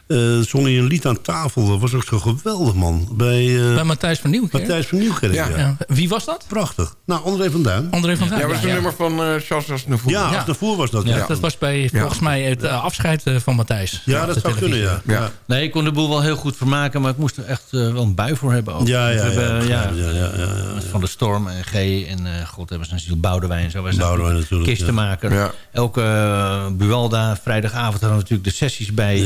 eh, eh, zong hij een lied aan tafel. Dat was ook zo geweldig, man. Bij, eh, Bij Matthijs van Nieuwkerk. Matthijs van Nieuwkerk, ja. Ja. Wie was dat? Prachtig. Nou, André van Duin. André van Duin. Ja, was een nummer van eh Charles Aznavour. Ja, Ja. Aznavour was dat. Ja, Ja, Dat was bij, volgens mij het afscheid eh, van Matthijs. Ja, dat zou kunnen, televisie. ja. Ja. Nee, ik kon de boel wel heel goed vermaken. Maar ik moest er echt wel een bui voor hebben. Ook. Ja, ja, We ja, hebben, ja, ja, ja, ja, met Van de Storm en G. En eh, god hebben ze een ziel Boudewijn. en Zo. Boudewijn natuurlijk, Kistenmaker. Ja. Elke uh, Bualda, vrijdagavond hadden we natuurlijk de sessies bij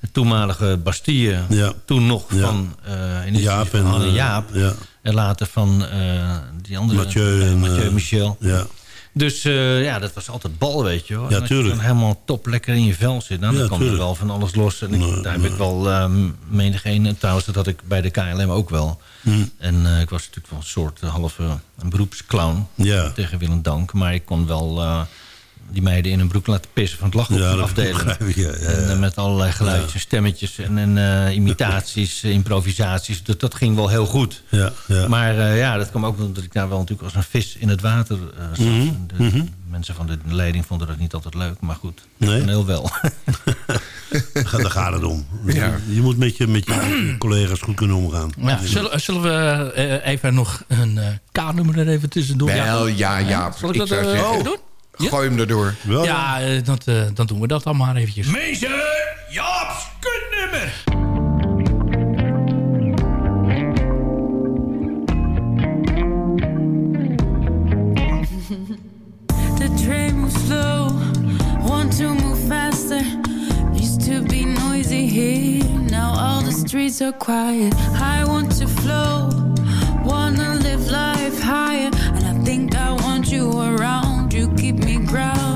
De toenmalige Bastille. Ja. Toen nog Ja. van eh in de Jaap en, eh, Jaap. ja. En later van eh, die andere... Mathieu en, Mathieu Michel. Ja. Dus ja, dat was altijd bal, weet je hoor. Ja, als je dan helemaal top lekker in je vel zit, dan, Ja, dan er tuurlijk. wel van alles los. En ik- Nee, daar heb nee. ik wel uh, menig een. Trouwens, dat had ik bij de KLM ook wel. Hmm. En ik was natuurlijk wel een soort halve een beroepsclown tegen Willem Dank. Maar ik kon wel die meiden in hun broek laten pissen van het lachen op Ja, de afdeling. ja, ja, En eh, met allerlei geluidjes en stemmetjes en, en eh, imitaties, eh, improvisaties. Dat, dat ging wel heel goed. Ja, ja. Maar eh, ja, dat kwam ook omdat ik daar wel natuurlijk als een vis in het water eh, zat. De, mhm. Mensen van de leiding vonden dat niet altijd leuk, maar goed. Nee? Heel wel. Ga- Daar gaat het om. Ja. Je moet met je, met je collega's goed kunnen omgaan. Ja, zullen, zullen we even nog een eh K-nummer er even tussendoor? Wel, ja, ja. Zal ik dat zou zeggen, doen? Gooi hem erdoor. Wel, Ja, eh, dat, eh, dan doen we dat dan maar eventjes. Meester Jaap's kutnummer. The train moves slow, want to move faster. Used to be noisy here, now all the streets are quiet. I want to flow, wanna live life higher. And I think I want you around, you keep me grounded.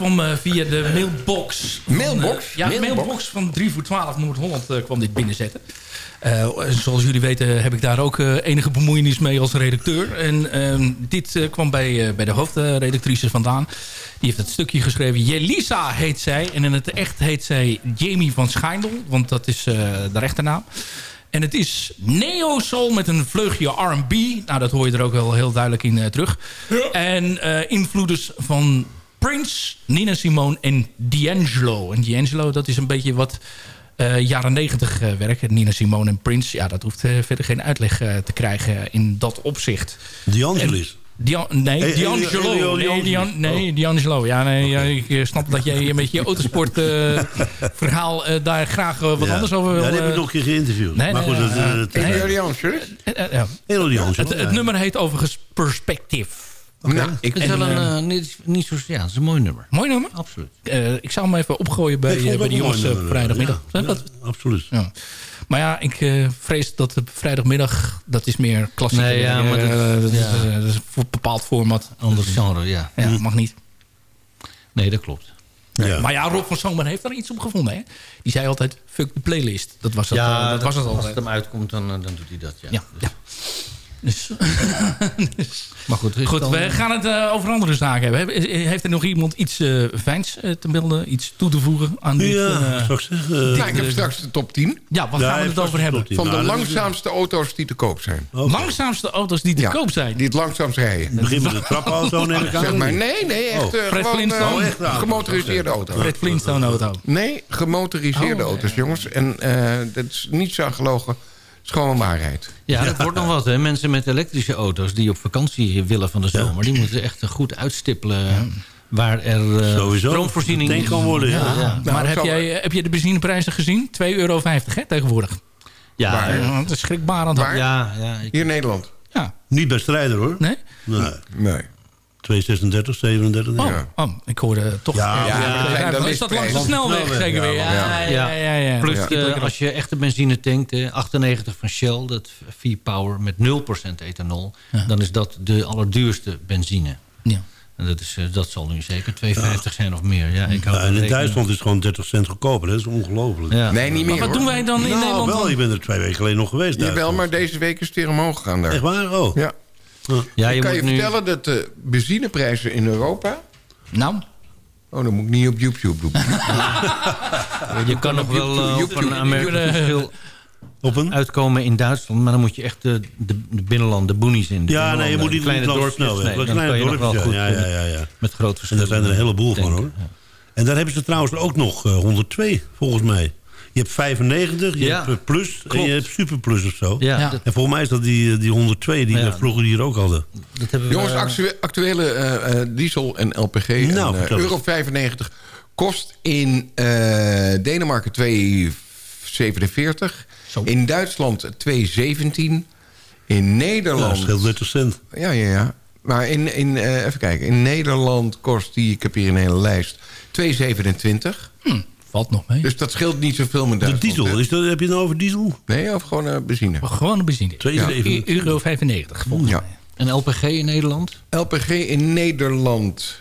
Kwam eh, via de mailbox. van, Mailbox? eh, ja, de Mailbox? mailbox van 3 voor 12 Noord-Holland eh, kwam dit binnenzetten. Eh, zoals jullie weten heb ik daar ook eh, enige bemoeienis mee als redacteur. En ehm, dit eh, kwam bij, eh, bij de hoofdredactrice vandaan. Die heeft het stukje geschreven. Jelisa heet zij. En in het echt heet zij Jamie van Schijndel. Want dat is eh, de rechternaam. En het is neo-soul met een vleugje R&B. Nou, dat hoor je er ook wel heel duidelijk in terug. En eh invloeders van Prince, Nina Simone en D'Angelo. En D'Angelo, dat is een beetje wat eh, jaren negentig eh, werk. Nina Simone en Prince, ja, dat hoeft eh, verder geen uitleg te krijgen in dat opzicht. D'Angelis. Dian, nee, Hey, D'Angelo. Nee, Dian, nee D'Angelo. Ja, nee, ja, ik snap dat jij met je autosport eh, verhaal eh, daar graag wat Ja. anders over wil. Ja, die heb ik nog een keer geïnterviewd. Nee, maar goed, D'Angelo? D'Angelo, Het, het ja. nummer heet overigens Perspective. Nou, ik, Het is wel En, een, eh, eh, niet, niet zo, ja, het is een mooi nummer. Mooi nummer. Absoluut. Eh, ik zou hem even opgooien bij, bij de jongens vrijdagmiddag. ja. Dat- absoluut. ja. Maar ja, ik eh, vrees dat de vrijdagmiddag, dat is meer klassiek. Nee, ja, maar dat- dat, is, dat een bepaald format. Ander genre, ja. Ja, mag niet. Nee, dat klopt. Ja. Maar ja, Rob van Zangman heeft daar iets op gevonden. Hè? Die zei altijd, fuck de playlist. Dat was, het, eh, dat was het als altijd. het hem uitkomt, dan, dan doet hij dat, ja. Ja, ja. Dus, dus- Maar goed, goed dan- we gaan het eh, over andere zaken hebben. He- Heeft er nog iemand iets eh fijns eh, te melden? Iets toe te voegen aan dit? Ja, eh, ik zeggen. nou, ik eh, heb straks de top 10 ja, wat Ja, gaan we het over hebben? top 10. van de Nou, is- langzaamste auto's die te koop zijn. Langzaamste auto's die te Ja, koop zijn. Die het langzaamst rijden. Begin met de trapauto, neem ik aan. Zeg maar, nee, nee, echt Oh. eh, Fred gewoon eh, Oh, echt gemotoriseerde auto. Fred Flintstone auto. Nee, gemotoriseerde Oh, auto's, jongens. En eh, dat is niet zo gelogen. Het is gewoon een waarheid. Ja, dat wordt nog wat. Hè. Mensen met elektrische auto's die op vakantie willen van de zomer... die moeten echt goed uitstippelen waar er eh, Sowieso. stroomvoorziening kan worden, ja. Ja, ja. maar Nou, heb, jij, heb je de benzineprijzen gezien? 2,50 euro hè, tegenwoordig. Ja, Waar? dat is schrikbarend. Waar? ja, ja, ik- Hier in Nederland. Ja. Niet bij strijder, hoor. Nee? Nee. Nee. 236, 37. Oh, Ja. oh, ik hoorde toch... Ja, ja, ja, de is dat langs de snelweg Snelweg, zeker weer? ja, Ja, ja, ja. ja, Plus Ja. als je echte benzine tankt, eh, 98 van Shell, dat V-Power met 0% ethanol... dan is dat de allerduurste benzine. Ja. En dat, is, eh, dat zal nu zeker 2,50 zijn of meer. Ja, ik hou Ja, en in. Duitsland is het gewoon 30 cent goedkoper. hè. Dat is ongelooflijk. Ja. Nee, niet meer Maar wat doen wij dan in nou, Nederland? wel. dan? Je bent er twee weken geleden nog geweest. Jawel, maar deze week is het weer omhoog gegaan daar. Echt waar? Oh. Ja. Ja, ik je kan moet je nu... vertellen dat de benzineprijzen in Europa... Nou, Oh, dan moet ik niet op YouTube doen. Je kan nog wel eh, op YouTube- een Amerikaans YouTube- verschil Op een? uitkomen in Duitsland. Maar dan moet je echt de, de, de binnenland, de boonies in. De Ja, nee, je moet niet kleine dorpjes. snelweg. Nee, kleine je dorpjes, goed ja, eh, ja, ja, ja. met groot En verschil. daar zijn er een heleboel van, hoor. En daar hebben ze trouwens ook nog eh, 102, volgens mij. Je hebt 95, je Ja, hebt plus en je hebt superplus of zo. Ja, Ja. Dat, En volgens mij is dat die, eh, die 102 die Ja. we vroeger hier ook hadden. dat hebben we... Jongens, eh, actu- actuele eh, eh, diesel en LPG Nou, en, eens. euro 95 kost in eh, Denemarken 2,47. Zo. In Duitsland 2,17. In Ja, Nederland... dat scheelt 30 cent. Ja, ja, ja. Maar in, in, eh, even kijken. In Nederland kost die, ik heb hier een hele lijst, 2,27. Valt nog mee. Dus dat scheelt niet zoveel met De diesel, is dat, heb je het nou over diesel? Nee, of gewoon eh, benzine. Gewoon een benzine. 2,27. Euro 95 volgens Ja. mij. En LPG in Nederland? LPG in Nederland.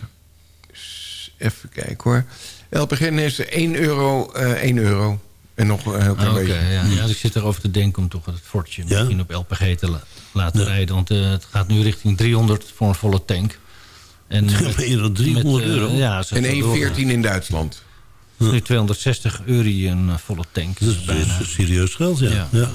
Even kijken hoor. LPG is 1 euro, eh 1 euro. En nog een heel klein Ah, Oké, beetje. ja. ja, ik zit erover te denken om toch het fortje Ja? misschien op LPG te la- laten rijden. Want eh, het gaat nu richting 300 voor een volle tank. En met- Ben je dat 300 met, eh, euro? Ja, En zo 1,14 in Duitsland. Doorgaat. Nu 260 euro een eh, volle tank. Dat is, dat bijna. is serieus geld, ja. Ja. ja.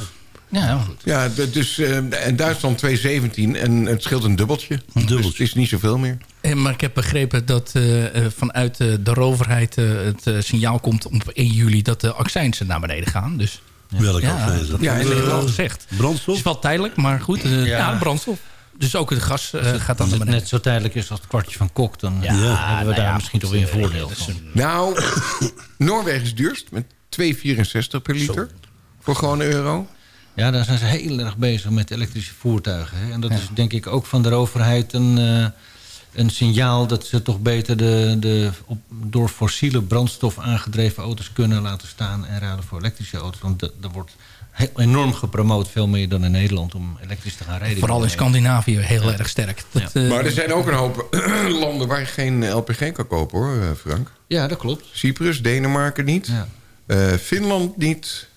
Ja, goed. Ja, dus in Duitsland 2,17 en het scheelt een dubbeltje. Dus het is niet zoveel meer. Eh, Maar ik heb begrepen dat eh, eh, vanuit de overheid het signaal komt op 1 juli... dat de accijnsen naar beneden gaan. Dus Welke ja, dat Ja, is en, wel eh, gezegd. Brandstof? Het is wel tijdelijk, maar goed. ja. Ja. brandstof. Dus ook het gas eh, gaat dan Als naar het beneden. net zo tijdelijk is als het kwartje van Kok... dan Ja, hebben we nou daar ja, misschien toch weer een eh, voordeel van. Nou, Noorwegen is duurst met 2,64 per liter. Voor gewoon een euro. Ja, daar zijn ze heel erg bezig met elektrische voertuigen. Hè? En dat is denk ik ook van de overheid een, eh, een signaal... dat ze toch beter de, de op, door fossiele brandstof aangedreven auto's kunnen laten staan... en raden voor elektrische auto's. Want dat, dat wordt heel enorm gepromoot, veel meer dan in Nederland... om elektrisch te gaan rijden. Vooral in Scandinavië heel erg sterk. Dat, eh, maar er zijn ook een hoop landen waar je geen LPG kan kopen hoor, eh, Frank. Ja, dat klopt. Cyprus, Denemarken niet. Eh, Finland niet.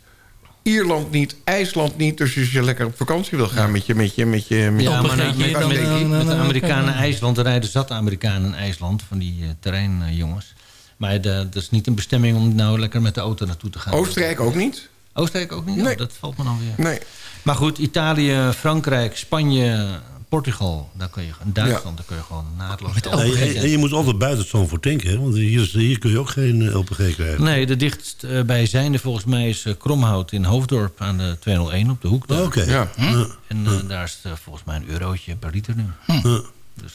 Ierland niet, IJsland niet. Dus als je lekker op vakantie wil gaan met je... Met je, met je, met Ja, maar met, de Amerikanen IJsland... er rijden zat Amerikanen in IJsland, van die eh, terreinjongens. maar dat is niet een bestemming om nou lekker met de auto naartoe te gaan. Oostenrijk ook niet? Oostenrijk ook niet? Nee. Oh, dat valt me dan weer. Nee. Maar goed, Italië, Frankrijk, Spanje, Portugal... Daar kun je, en Duitsland, daar kun je gewoon naadloos... Nee, en, en je moet altijd buiten zo'n voor tanken, hè? want hier, is- hier kun je ook geen eh, LPG krijgen. Nee, de dichtst eh, bijzijnde volgens mij is eh, Kromhout in Hoofddorp aan de 201 op de hoek. Oké. Ja. Ja. En daar is het volgens mij een eurotje per liter nu. Ja. Dus,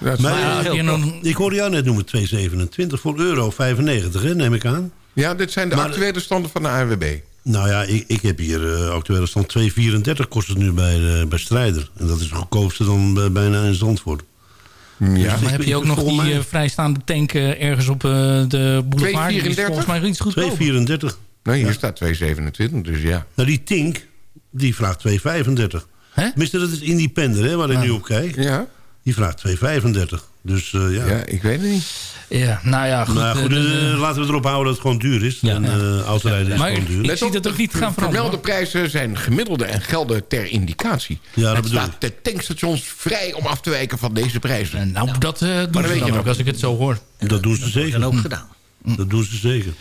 Maar, maar heel ik, hoorde jou net noemen 2,27 voor euro 95, hè, neem ik aan. Ja, dit zijn de Maar- actuele standen van de ANWB. Nou ja, ik, ik heb hier eh actuele stand 2,34 kost het nu bij, de, bij Strijder. En dat is het goedkoopste dan bij- bijna in Zandvoort. Ja, Dus maar heb je ook nog die mij- eh, vrijstaande tank ergens op eh, de boulevard? Die is 2,34? volgens mij iets goed 2,34. Nee, hier staat 2,27, dus ja. Nou, die Tink, die vraagt 2,35. Tenminste, dat is Independent, hè, waar ik nu op kijk. Ja. Die vraagt 2,35. Dus eh, ja. Ja, ik weet het niet. Ja, nou ja, goed. Nou, goed, eh, eh, laten we erop houden dat het gewoon duur is. en eh autorijden is Maar gewoon duur. ik zie dat ook niet gaan veranderen. Vermelde prijzen zijn gemiddelde en gelden ter indicatie. Ja, dat het bedoel staat de tankstations vrij om af te wijken van deze prijzen. nou, dat eh, doen dan ze weet dan je ook, als ik het zo hoor. Dat doen ze zeker. En ook gedaan. Dat doen ze zeker.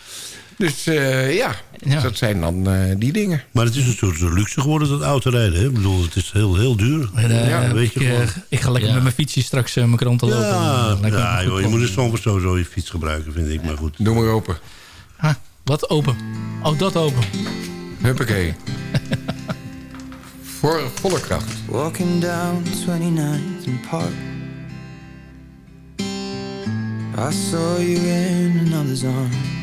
Dus eh, ja, dat zijn dan eh, die dingen. Maar het is een soort luxe geworden, dat autorijden. Hè? Ik bedoel, het is heel, heel duur. En, eh, ja, weet ik, je gewoon. ik ga lekker Ja. met mijn fietsje straks mijn kranten lopen. Ja, joh, je moet dus soms sowieso je fiets gebruiken, vind ik. Maar goed. Doe maar open. Ah, wat open? Oh, dat open. Huppakee. Voor volle kracht. Walking down 29th and Park. I saw you in another's arms.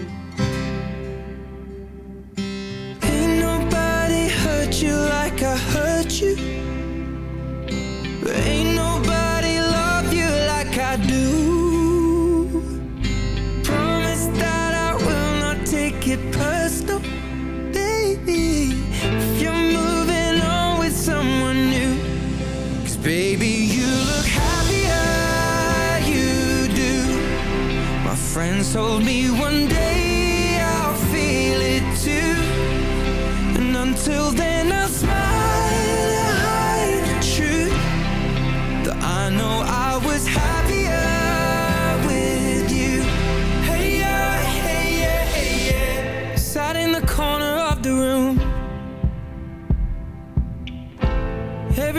Like I hurt you. But Ain't nobody love you like I do. Promise that I will not take it personal, baby. If you're moving on with someone new. Cause baby, you look happier, you do. My friends told me one day I'll feel it too. And until then,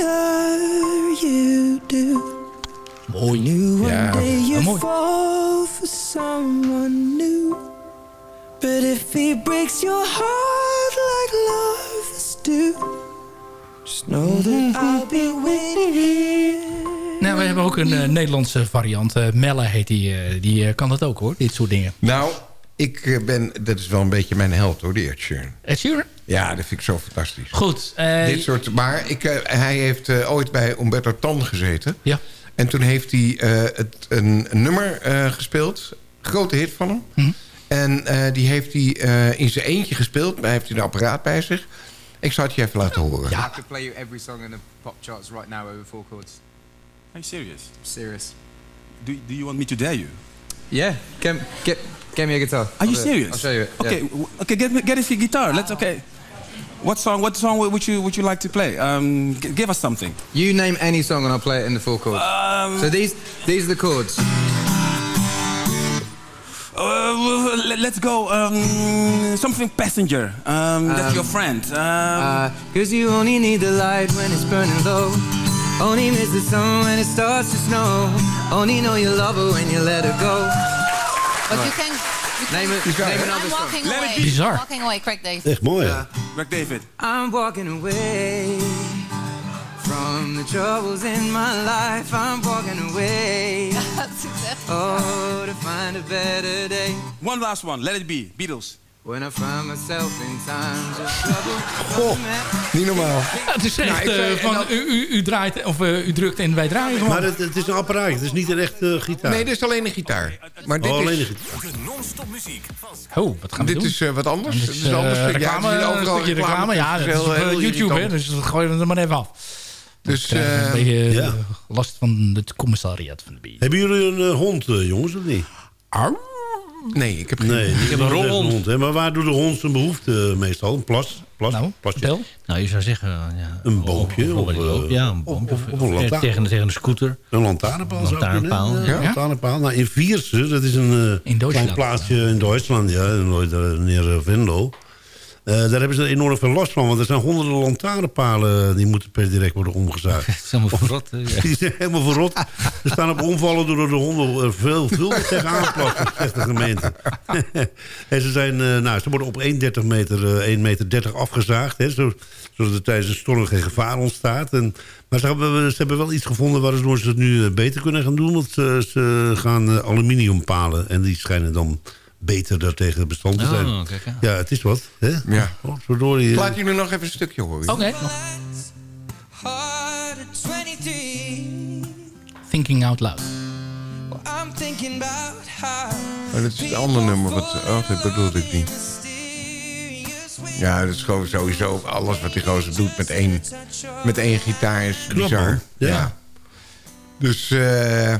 higher you do. Mooi. Ja, ja mooi. But if he breaks your heart like love is do, just know that mhm. I'll be waiting here. Nou, we hebben ook een uh, Nederlandse variant. Uh, Melle heet die. Uh, die kan dat ook hoor, dit soort dingen. Nou, ik ben, dat is wel een beetje mijn held hoor, die Ed Sheeran. Ed Sheeran? Ja, dat vind ik zo fantastisch. Goed. eh, Dit soort, maar ik, eh, hij heeft eh, ooit bij Umberto Tan gezeten. Ja. En toen heeft hij eh, het, een, een nummer eh, gespeeld. Grote hit van hem. Mhm. En eh, die heeft hij eh, in zijn eentje gespeeld. Maar hij heeft hij een apparaat bij zich. Ik zal het je even laten horen. I could play you every song in the pop charts right now over four chords. Are you serious? Serious. Do, do you want me to dare you? Yeah, get, get me a guitar. Are you it. serious? I'll show you it. Okay, yeah. okay, get me- get us your guitar. Let's okay. What song? What song would you would you like to play? Um, g- give us something. You name any song and I'll play it in the four chords. Um, so these these are the chords. Uh, let- let's go. Um, something passenger. Um, that's Um, your friend. Um, Uh, Cause you only need the light when it's burning low. Only miss the sun when it starts to snow. Only know you love her when you let her go. But you can... You can Name it. Name another I'm walking Let it away. be. Bizar. Walking away, Craig David. Echt mooi, hè? Greg David. I'm walking away from the troubles in my life. I'm walking away. Oh, to find a better day. One last one. Let it be. Beatles. When I find myself in times of trouble. Goh, niet normaal. Ja, het is echt Nou, eh, zei- en van dan- u, u, u draait of eh, u drukt en wij draaien gewoon. Maar het, het is een apparaatje, het is niet een echte gitaar. Nee, dit is alleen een gitaar. Maar dit oh, alleen is, een gitaar. Non-stop muziek Oh, wat gaan we dit doen? is eh, wat anders. Dit Dit is, is anders. Ja, reclame, er zit een stukje reclame. Ja, dat is heel- op YouTube, hè, dus dat gooien we er maar even af. Dus, een beetje ja. last van het commissariat van de beat. Hebben jullie een hond, jongens, of niet? Nee, ik heb geen... Nee, ik heb een rolhond. Hè? Maar waar doet de hond zijn behoefte eh, meestal? Een plas? plas Nou, plasje? Nou, je zou zeggen... Ja, Een boompje, Of, of, of, of, eh, ja, een boompje. of- Of, of een eh, lantaarn. tegen, tegen een scooter. Een lantaarnpaal zou Lantaarnpaal. Ja, ja. een lantaarnpaal. Nou, in Viersen, dat is een eh, In Duitsland. klein plaatsje in Duitsland, ja, in- eh, neer eh, Venlo. Eh, daar hebben ze enorm veel last van, want er zijn honderden lantaarnpalen die moeten per direct worden omgezaagd. Het is helemaal verrot. ja. Die zijn helemaal verrot. Er staan op omvallen door de honden er veel, veel tegenaan plassen, zegt de gemeente. en ze, zijn, eh, nou, ze worden op 1,30 meter, eh, 1 meter 30 afgezaagd. Hè, zo- zodat er tijdens een storm geen gevaar ontstaat. En, maar ze hebben, ze hebben wel iets gevonden waardoor ze het nu beter kunnen gaan doen. Want ze, ze gaan aluminiumpalen. En die schijnen dan beter daartegen bestand te zijn. Oh, kijk aan. ja, het is wat. Hè? Ja. Oh, verdorie, laat jullie nog even een stukje horen. Oké, 23. Thinking Out Loud. I'm thinking about how. Maar dat is het andere nummer. Wat, oh, dat bedoelde ik niet. Ja, dat is gewoon sowieso alles wat die gozer doet met één, met één gitaar is bizar. Ja. Dus, eh,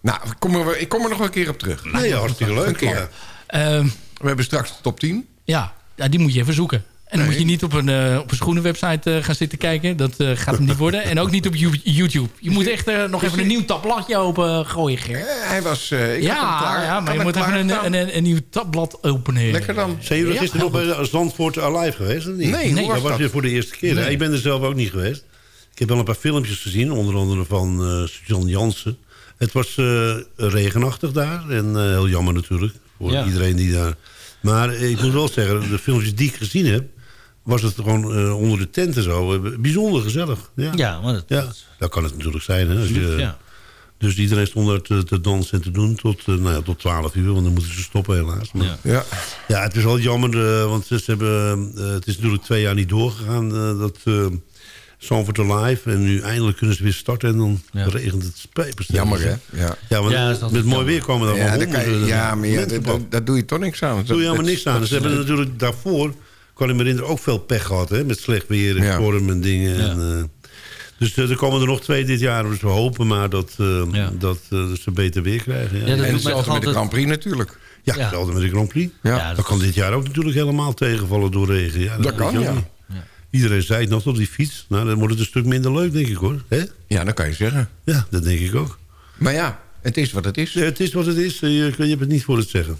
nou, ik kom, er, ik kom er nog een keer op terug. Nee, hartstikke leuk. Een keer. Ehm, We hebben straks de top 10. ja, ja, die moet je even zoeken. En dan Nee. moet je niet op een, eh, op een schoenenwebsite eh, gaan zitten kijken. Dat eh, gaat hem niet worden. En ook niet op You- YouTube. Je moet echt eh, nog even een nieuw tabbladje open gooien, Ger. Hij was... eh, ik had hem Ja, klaar. ja, maar Kan je moet even een, een, een, nieuw tabblad openen. Lekker dan. Zijn jullie Ja, gisteren nog bij Zandvoort Alive geweest? Of niet? Nee, dat was weer voor de eerste keer. Nee. Ik ben er zelf ook niet geweest. Ik heb wel een paar filmpjes gezien, onder andere van eh Suzanne Jansen. Het was eh, regenachtig daar en eh, heel jammer natuurlijk voor Ja. iedereen die daar... Maar ik moet wel zeggen, de filmpjes die ik gezien heb... was het gewoon eh, onder de tent en zo. bijzonder gezellig. Ja, Ja, maar dat, ja. dat kan het natuurlijk zijn. Hè, als je, ja. Dus iedereen stond daar te, te dansen en te doen tot, eh, nou ja, tot 12 uur. Want dan moeten ze stoppen helaas. Maar, Ja. Ja. ja, het is wel jammer, eh, want ze hebben, het is natuurlijk twee jaar niet doorgegaan, dat uh, Zandvoort Alive. En nu eindelijk kunnen ze weer starten en dan Ja. regent het spijpers. Jammer, hè? Ja. Ja, want dat met mooi weer komen er Ja, wel daar kan je- honderden ja, maar ja, mensen dat, dat, dat doe je toch niks aan. Daar doe je helemaal Dat- niks aan. dat- Ze hebben natuurlijk daarvoor, kan ik me herinneren, ook veel pech gehad. Hè, met slecht weer en Ja. storm en dingen. Ja. En, eh, dus eh, er komen er nog twee dit jaar. Dus we hopen maar dat, eh, Ja. dat eh, ze beter weer krijgen. Ja, Ja, dat En hetzelfde met de Grand Prix natuurlijk. ja, Ja. hetzelfde met de Grand Prix. Ja. Ja, Dat kan dit jaar ook natuurlijk helemaal tegenvallen door regen. Ja, Dat kan, ja. Iedereen zei het nog op die fiets. Nou, dan wordt het een stuk minder leuk, denk ik hoor. Ja, dat kan je zeggen. Ja, dat denk ik ook. Maar ja, het is wat het is. Ja, het is wat het is. Je, je hebt het niet voor het zeggen.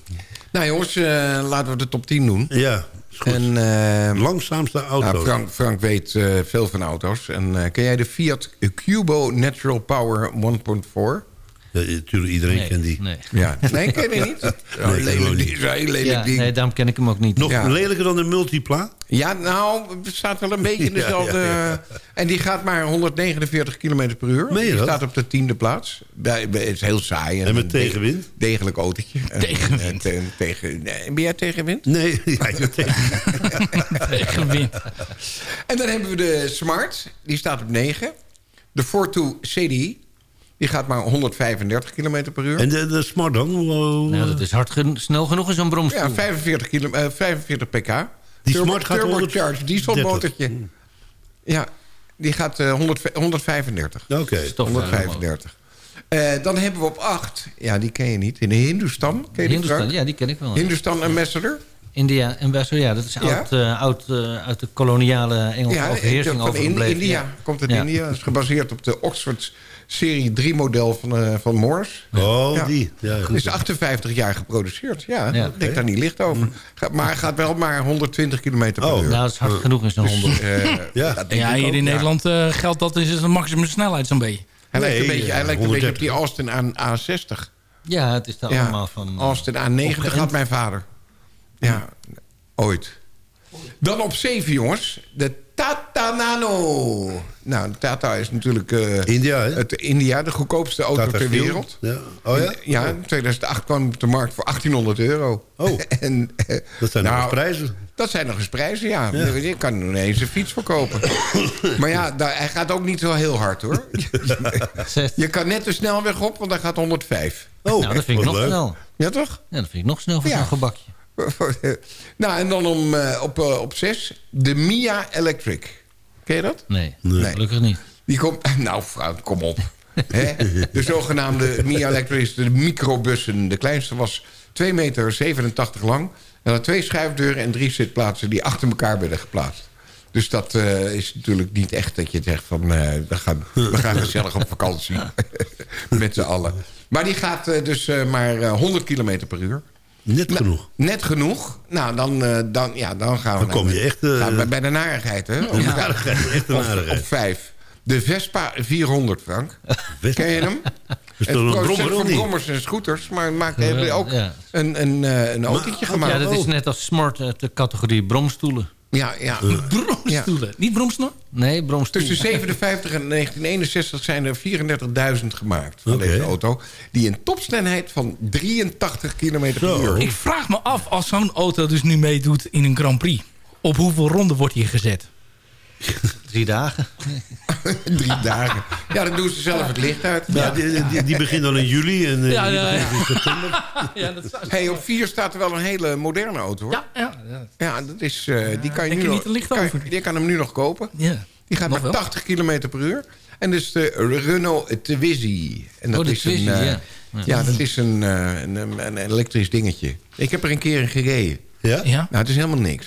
Nou jongens, eh, laten we de top 10 doen. Ja, is goed. En, eh, Langzaamste auto. nou, Frank, Frank weet eh, veel van auto's. En ken jij de Fiat Cubo Natural Power 1.4? Natuurlijk, iedereen Nee, kent die. nee. Ja. Nee, ken je niet? Ja, Nee, lelijk gewoon ding, niet. is een heel lelijk Ja, ding. nee, daarom ken ik hem ook niet. Nog Ja. lelijker dan de Multipla? Ja, nou, het staat wel een beetje in dezelfde... ja, ja. En die gaat maar 149 km per uur. Je die dat? staat op de tiende plaats. Bij, bij- het is heel saai. En met tegenwind? de- Degelijk autootje. En- Tegenwind. en te- tegen, nee, ben jij tegenwind? Nee, ja, je tegen. Tegenwind. En dan hebben we de Smart. Die staat op 9. De Fortu CDI. Die gaat maar 135 km per uur. En de, de Smart dan? Nou, dat is hard gen- snel genoeg in zo'n bromstoel. Ja, 45, kilo, eh, 45 pk. Die Turbo- Smart gaat Turbocharged dieselmotortje. Ja, die gaat eh, 100, 135. Oké. Stof, 135. Eh, dan hebben we op 8, ja, die ken je niet, in de Hindustan. Ken je die, Hindustan, ja, die ken ik wel. Hindustan Ambassador. India en Wester, ja, dat is Ja? oud, eh, oud eh, uit de koloniale Engelse Ja, overheersing. India Ja. komt het Ja. India. Dat is gebaseerd op de Oxford Serie 3 model van, eh, van Morse. Oh, Ja. die. Ja, goed. is 58 jaar geproduceerd. Ja, Ja. ik denk daar niet licht over. Ga- maar gaat wel maar 120 km per Oh. uur. Nou, dat is hard genoeg in zo'n honderd. Eh, Ja. dat denk Ja, ik hier ook, in ja. Nederland eh, geldt dat is een maximum snelheid zo'n beetje. Hij lijkt, een beetje, hij lijkt een beetje op 130. die Austin aan A60. Ja, het is daar Ja, allemaal van... Austin A90 opgeënt. had mijn vader. Ja, ooit. Dan op 7, jongens. De Tata Nano. Nou, Tata is natuurlijk... eh, India, hè? Het India, de goedkoopste auto Tata ter wereld. Ja. Oh ja? In, ja, in 2008 kwam het op de markt voor 1800 euro. Oh. en, eh, Dat zijn nog nou, eens prijzen. Dat zijn nog eens prijzen, ja. Ja. Je kan ineens een fiets verkopen. maar ja, daar, hij gaat ook niet zo heel hard, hoor. Je kan net de snelweg op, want hij gaat 105. Oh, nou, dat vind ik nog leuk. snel. Ja, toch? Ja, dat vind ik nog snel voor Ja. zo'n gebakje. nou, en dan om, eh, op, eh, op 6, de Mia Electric. Ken je dat? Nee, Nee. gelukkig niet. Die komt... Nou, vrouw, kom op. Hè? De zogenaamde Mia Electric, de microbussen. De kleinste was 2,87 meter lang. En had twee schuifdeuren en drie zitplaatsen... die achter elkaar werden geplaatst. Dus dat eh, is natuurlijk niet echt dat je zegt van... eh, we, gaan, we gaan gezellig op vakantie. Met z'n allen. Maar die gaat dus eh, maar eh, 100 kilometer per uur. Net genoeg. Net genoeg. Nou, dan, eh, dan, ja, dan gaan we... Dan kom je echt, eh, nou, bij- bij de narigheid, hè? De narigheid, echt Op- narigheid. Op vijf. De Vespa 400, Frank. Ken je hem? Is Het een brommer van brommers en scooters, maar maakt hebben ook Ja. een, een, eh, een autootje gemaakt. Ja, dat is Oh. net als smart uit de categorie bromstoelen. Ja, ja. Bromstoelen. Niet bromsnor? Nee, bromstoelen. Tussen 57 en 1961 zijn er 34.000 gemaakt van deze auto. Die een topsnelheid van 83 km per Zo. uur. Ik vraag me af, als zo'n auto dus nu meedoet in een Grand Prix... op hoeveel ronden wordt hij gezet? Drie dagen. Drie dagen. Ja, dan doen ze zelf het licht uit. Ja, die, die, die begint dan in juli en eh, Ja, die ja, ja. in september. ja, dat. Hey, op 4 staat er wel een hele moderne auto, hoor. ja, ja, ja. Dat is, eh, die kan je nu je nog, licht kan, over. Je kan hem nu nog kopen. ja. Die gaat Nog met wel? 80 km per uur. En dus de Renault Twizy. En dat Oh, de is Twizy, een, eh, ja. ja. dat is een, een, een, een elektrisch dingetje. Ik heb er een keer in gereden. Ja? ja. Nou, het is helemaal niks.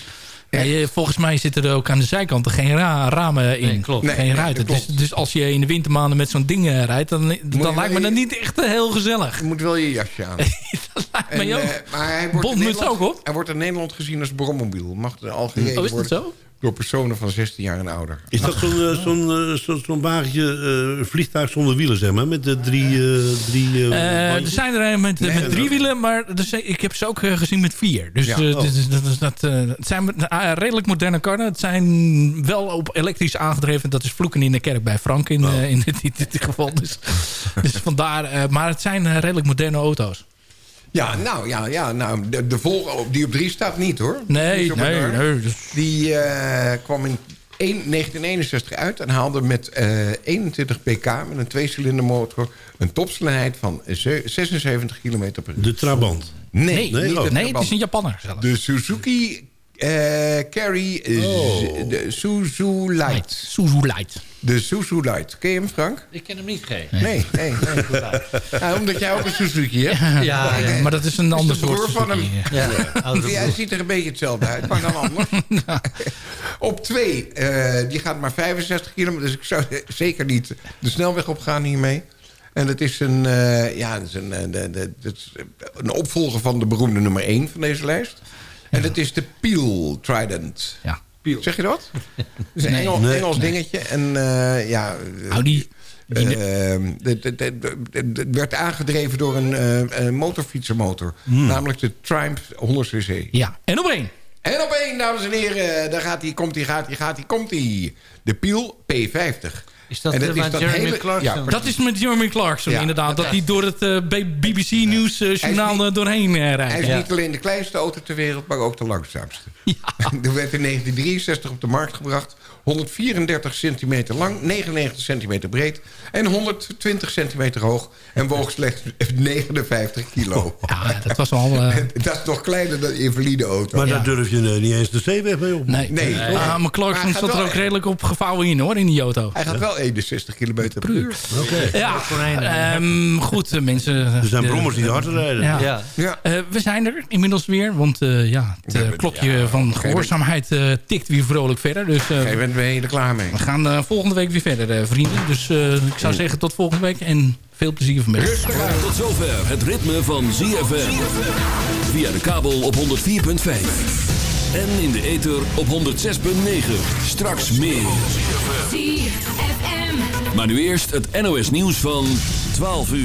Ja, volgens mij zitten er ook aan de zijkanten geen ra- ramen in. Nee, klopt. Nee, geen ruiten. Dus, dus als je in de wintermaanden met zo'n ding eh, rijdt... dan, dan lijkt me dat niet echt eh, heel gezellig. Je moet wel je jasje aan. dat lijkt me En, ook. eh, maar hij wordt, in Bondmuts Nederland, ook op? hij wordt in Nederland gezien als brommobiel. Mag er al gereden Oh, is dat worden zo? Door personen van 16 jaar en ouder. Is dat zo'n zo'n eh, zo- zo'n wagentje, eh, een vliegtuig zonder wielen, zeg maar? Met de drie, eh, drie er zijn er een met, Nee, met drie wielen, maar er zijn- ik heb ze ook gezien met vier. Dus Ja. eh, Oh. dit is- dat, is- dat, eh, het zijn redelijk moderne karren. Het zijn wel op elektrisch aangedreven. Dat is vloeken in de kerk bij Frank in, eh, in, dit, geval. Dus, dus vandaar, eh, maar het zijn redelijk moderne auto's. Ja, nou, ja, ja, nou de, de vol, die op 3 staat niet, hoor. Nee, nee, nee. Dus, Die eh, kwam in 1 1961 uit en haalde met eh, 21 pk met een tweecilindermotor een topsnelheid van ze- 76 km per uur. De Trabant. Nee, nee, niet nee, de nee, het is een Japanner zelfs. De Suzuki eh Carry eh, Oh. de Suzu Light. Suzu Light. De Suzu Light. Ken je hem, Frank? Ik ken hem niet, G. Nee, nee. nee. Ja, omdat jij ook een Suzuki hebt. Ja, ja. Maar dat is een ander de broer soort van hem. Ja, Hij ziet er een beetje hetzelfde uit, maar dan anders. Op twee, eh, die gaat maar 65 kilometer. Dus ik zou zeker niet de snelweg op gaan hiermee. En het is een, eh, ja, het is een, het is een opvolger van de beroemde nummer 1 van deze lijst. En dat is de Peel Trident. Ja. Zeg je dat? Het is een Nee. Engel- Nee. Engels dingetje. En eh, ja, Nou, die, Ehm, Het werd aangedreven door een eh, motorfietsenmotor. Namelijk de Triumph 100 cc. Ja, en op één. En op één, dames en heren. Daar gaat hij, komt hij, gaat hij, gaat hij, komt hij. De Piel P50. Is dat, En eh, met Jeremy Clarkson? Ja, Dat is met Jeremy Clarkson Ja, inderdaad. Dat ja. hij door het eh, BBC Nieuws eh, journaal niet- doorheen rijdt. Hij is Ja. niet alleen de kleinste auto ter wereld, maar ook de langzaamste. Die werd in 1963 op de markt gebracht. 134 centimeter lang, 99 centimeter breed en 120 centimeter hoog. En woog slechts 59 kilo. Ja, dat was al... eh, dat is nog kleiner dan een invalide auto. Maar daar durf je eh, niet eens de zeeweg mee op. Nee, Nee. Maar Clarkson Maar hij zat er ook redelijk op gevouwen in hoor, in die auto. Hij gaat wel 61 kilometer per uur. Ja, ehm, goed eh, mensen. Er zijn brommers die harder rijden. Ja. Ja. Ja. Eh, we zijn er inmiddels weer, want eh, ja, het Ja, klokje ja, van gehoorzaamheid eh, tikt weer vrolijk verder. Dus ben je er klaar mee. we gaan eh, volgende week weer verder, eh, vrienden. Dus eh, ik zou zeggen tot volgende week en veel plezier vanmiddag. Tot zover het ritme van ZFM. Via de kabel op 104.5. En in de ether op 106.9. Straks meer. Maar nu eerst het NOS nieuws van 12 uur.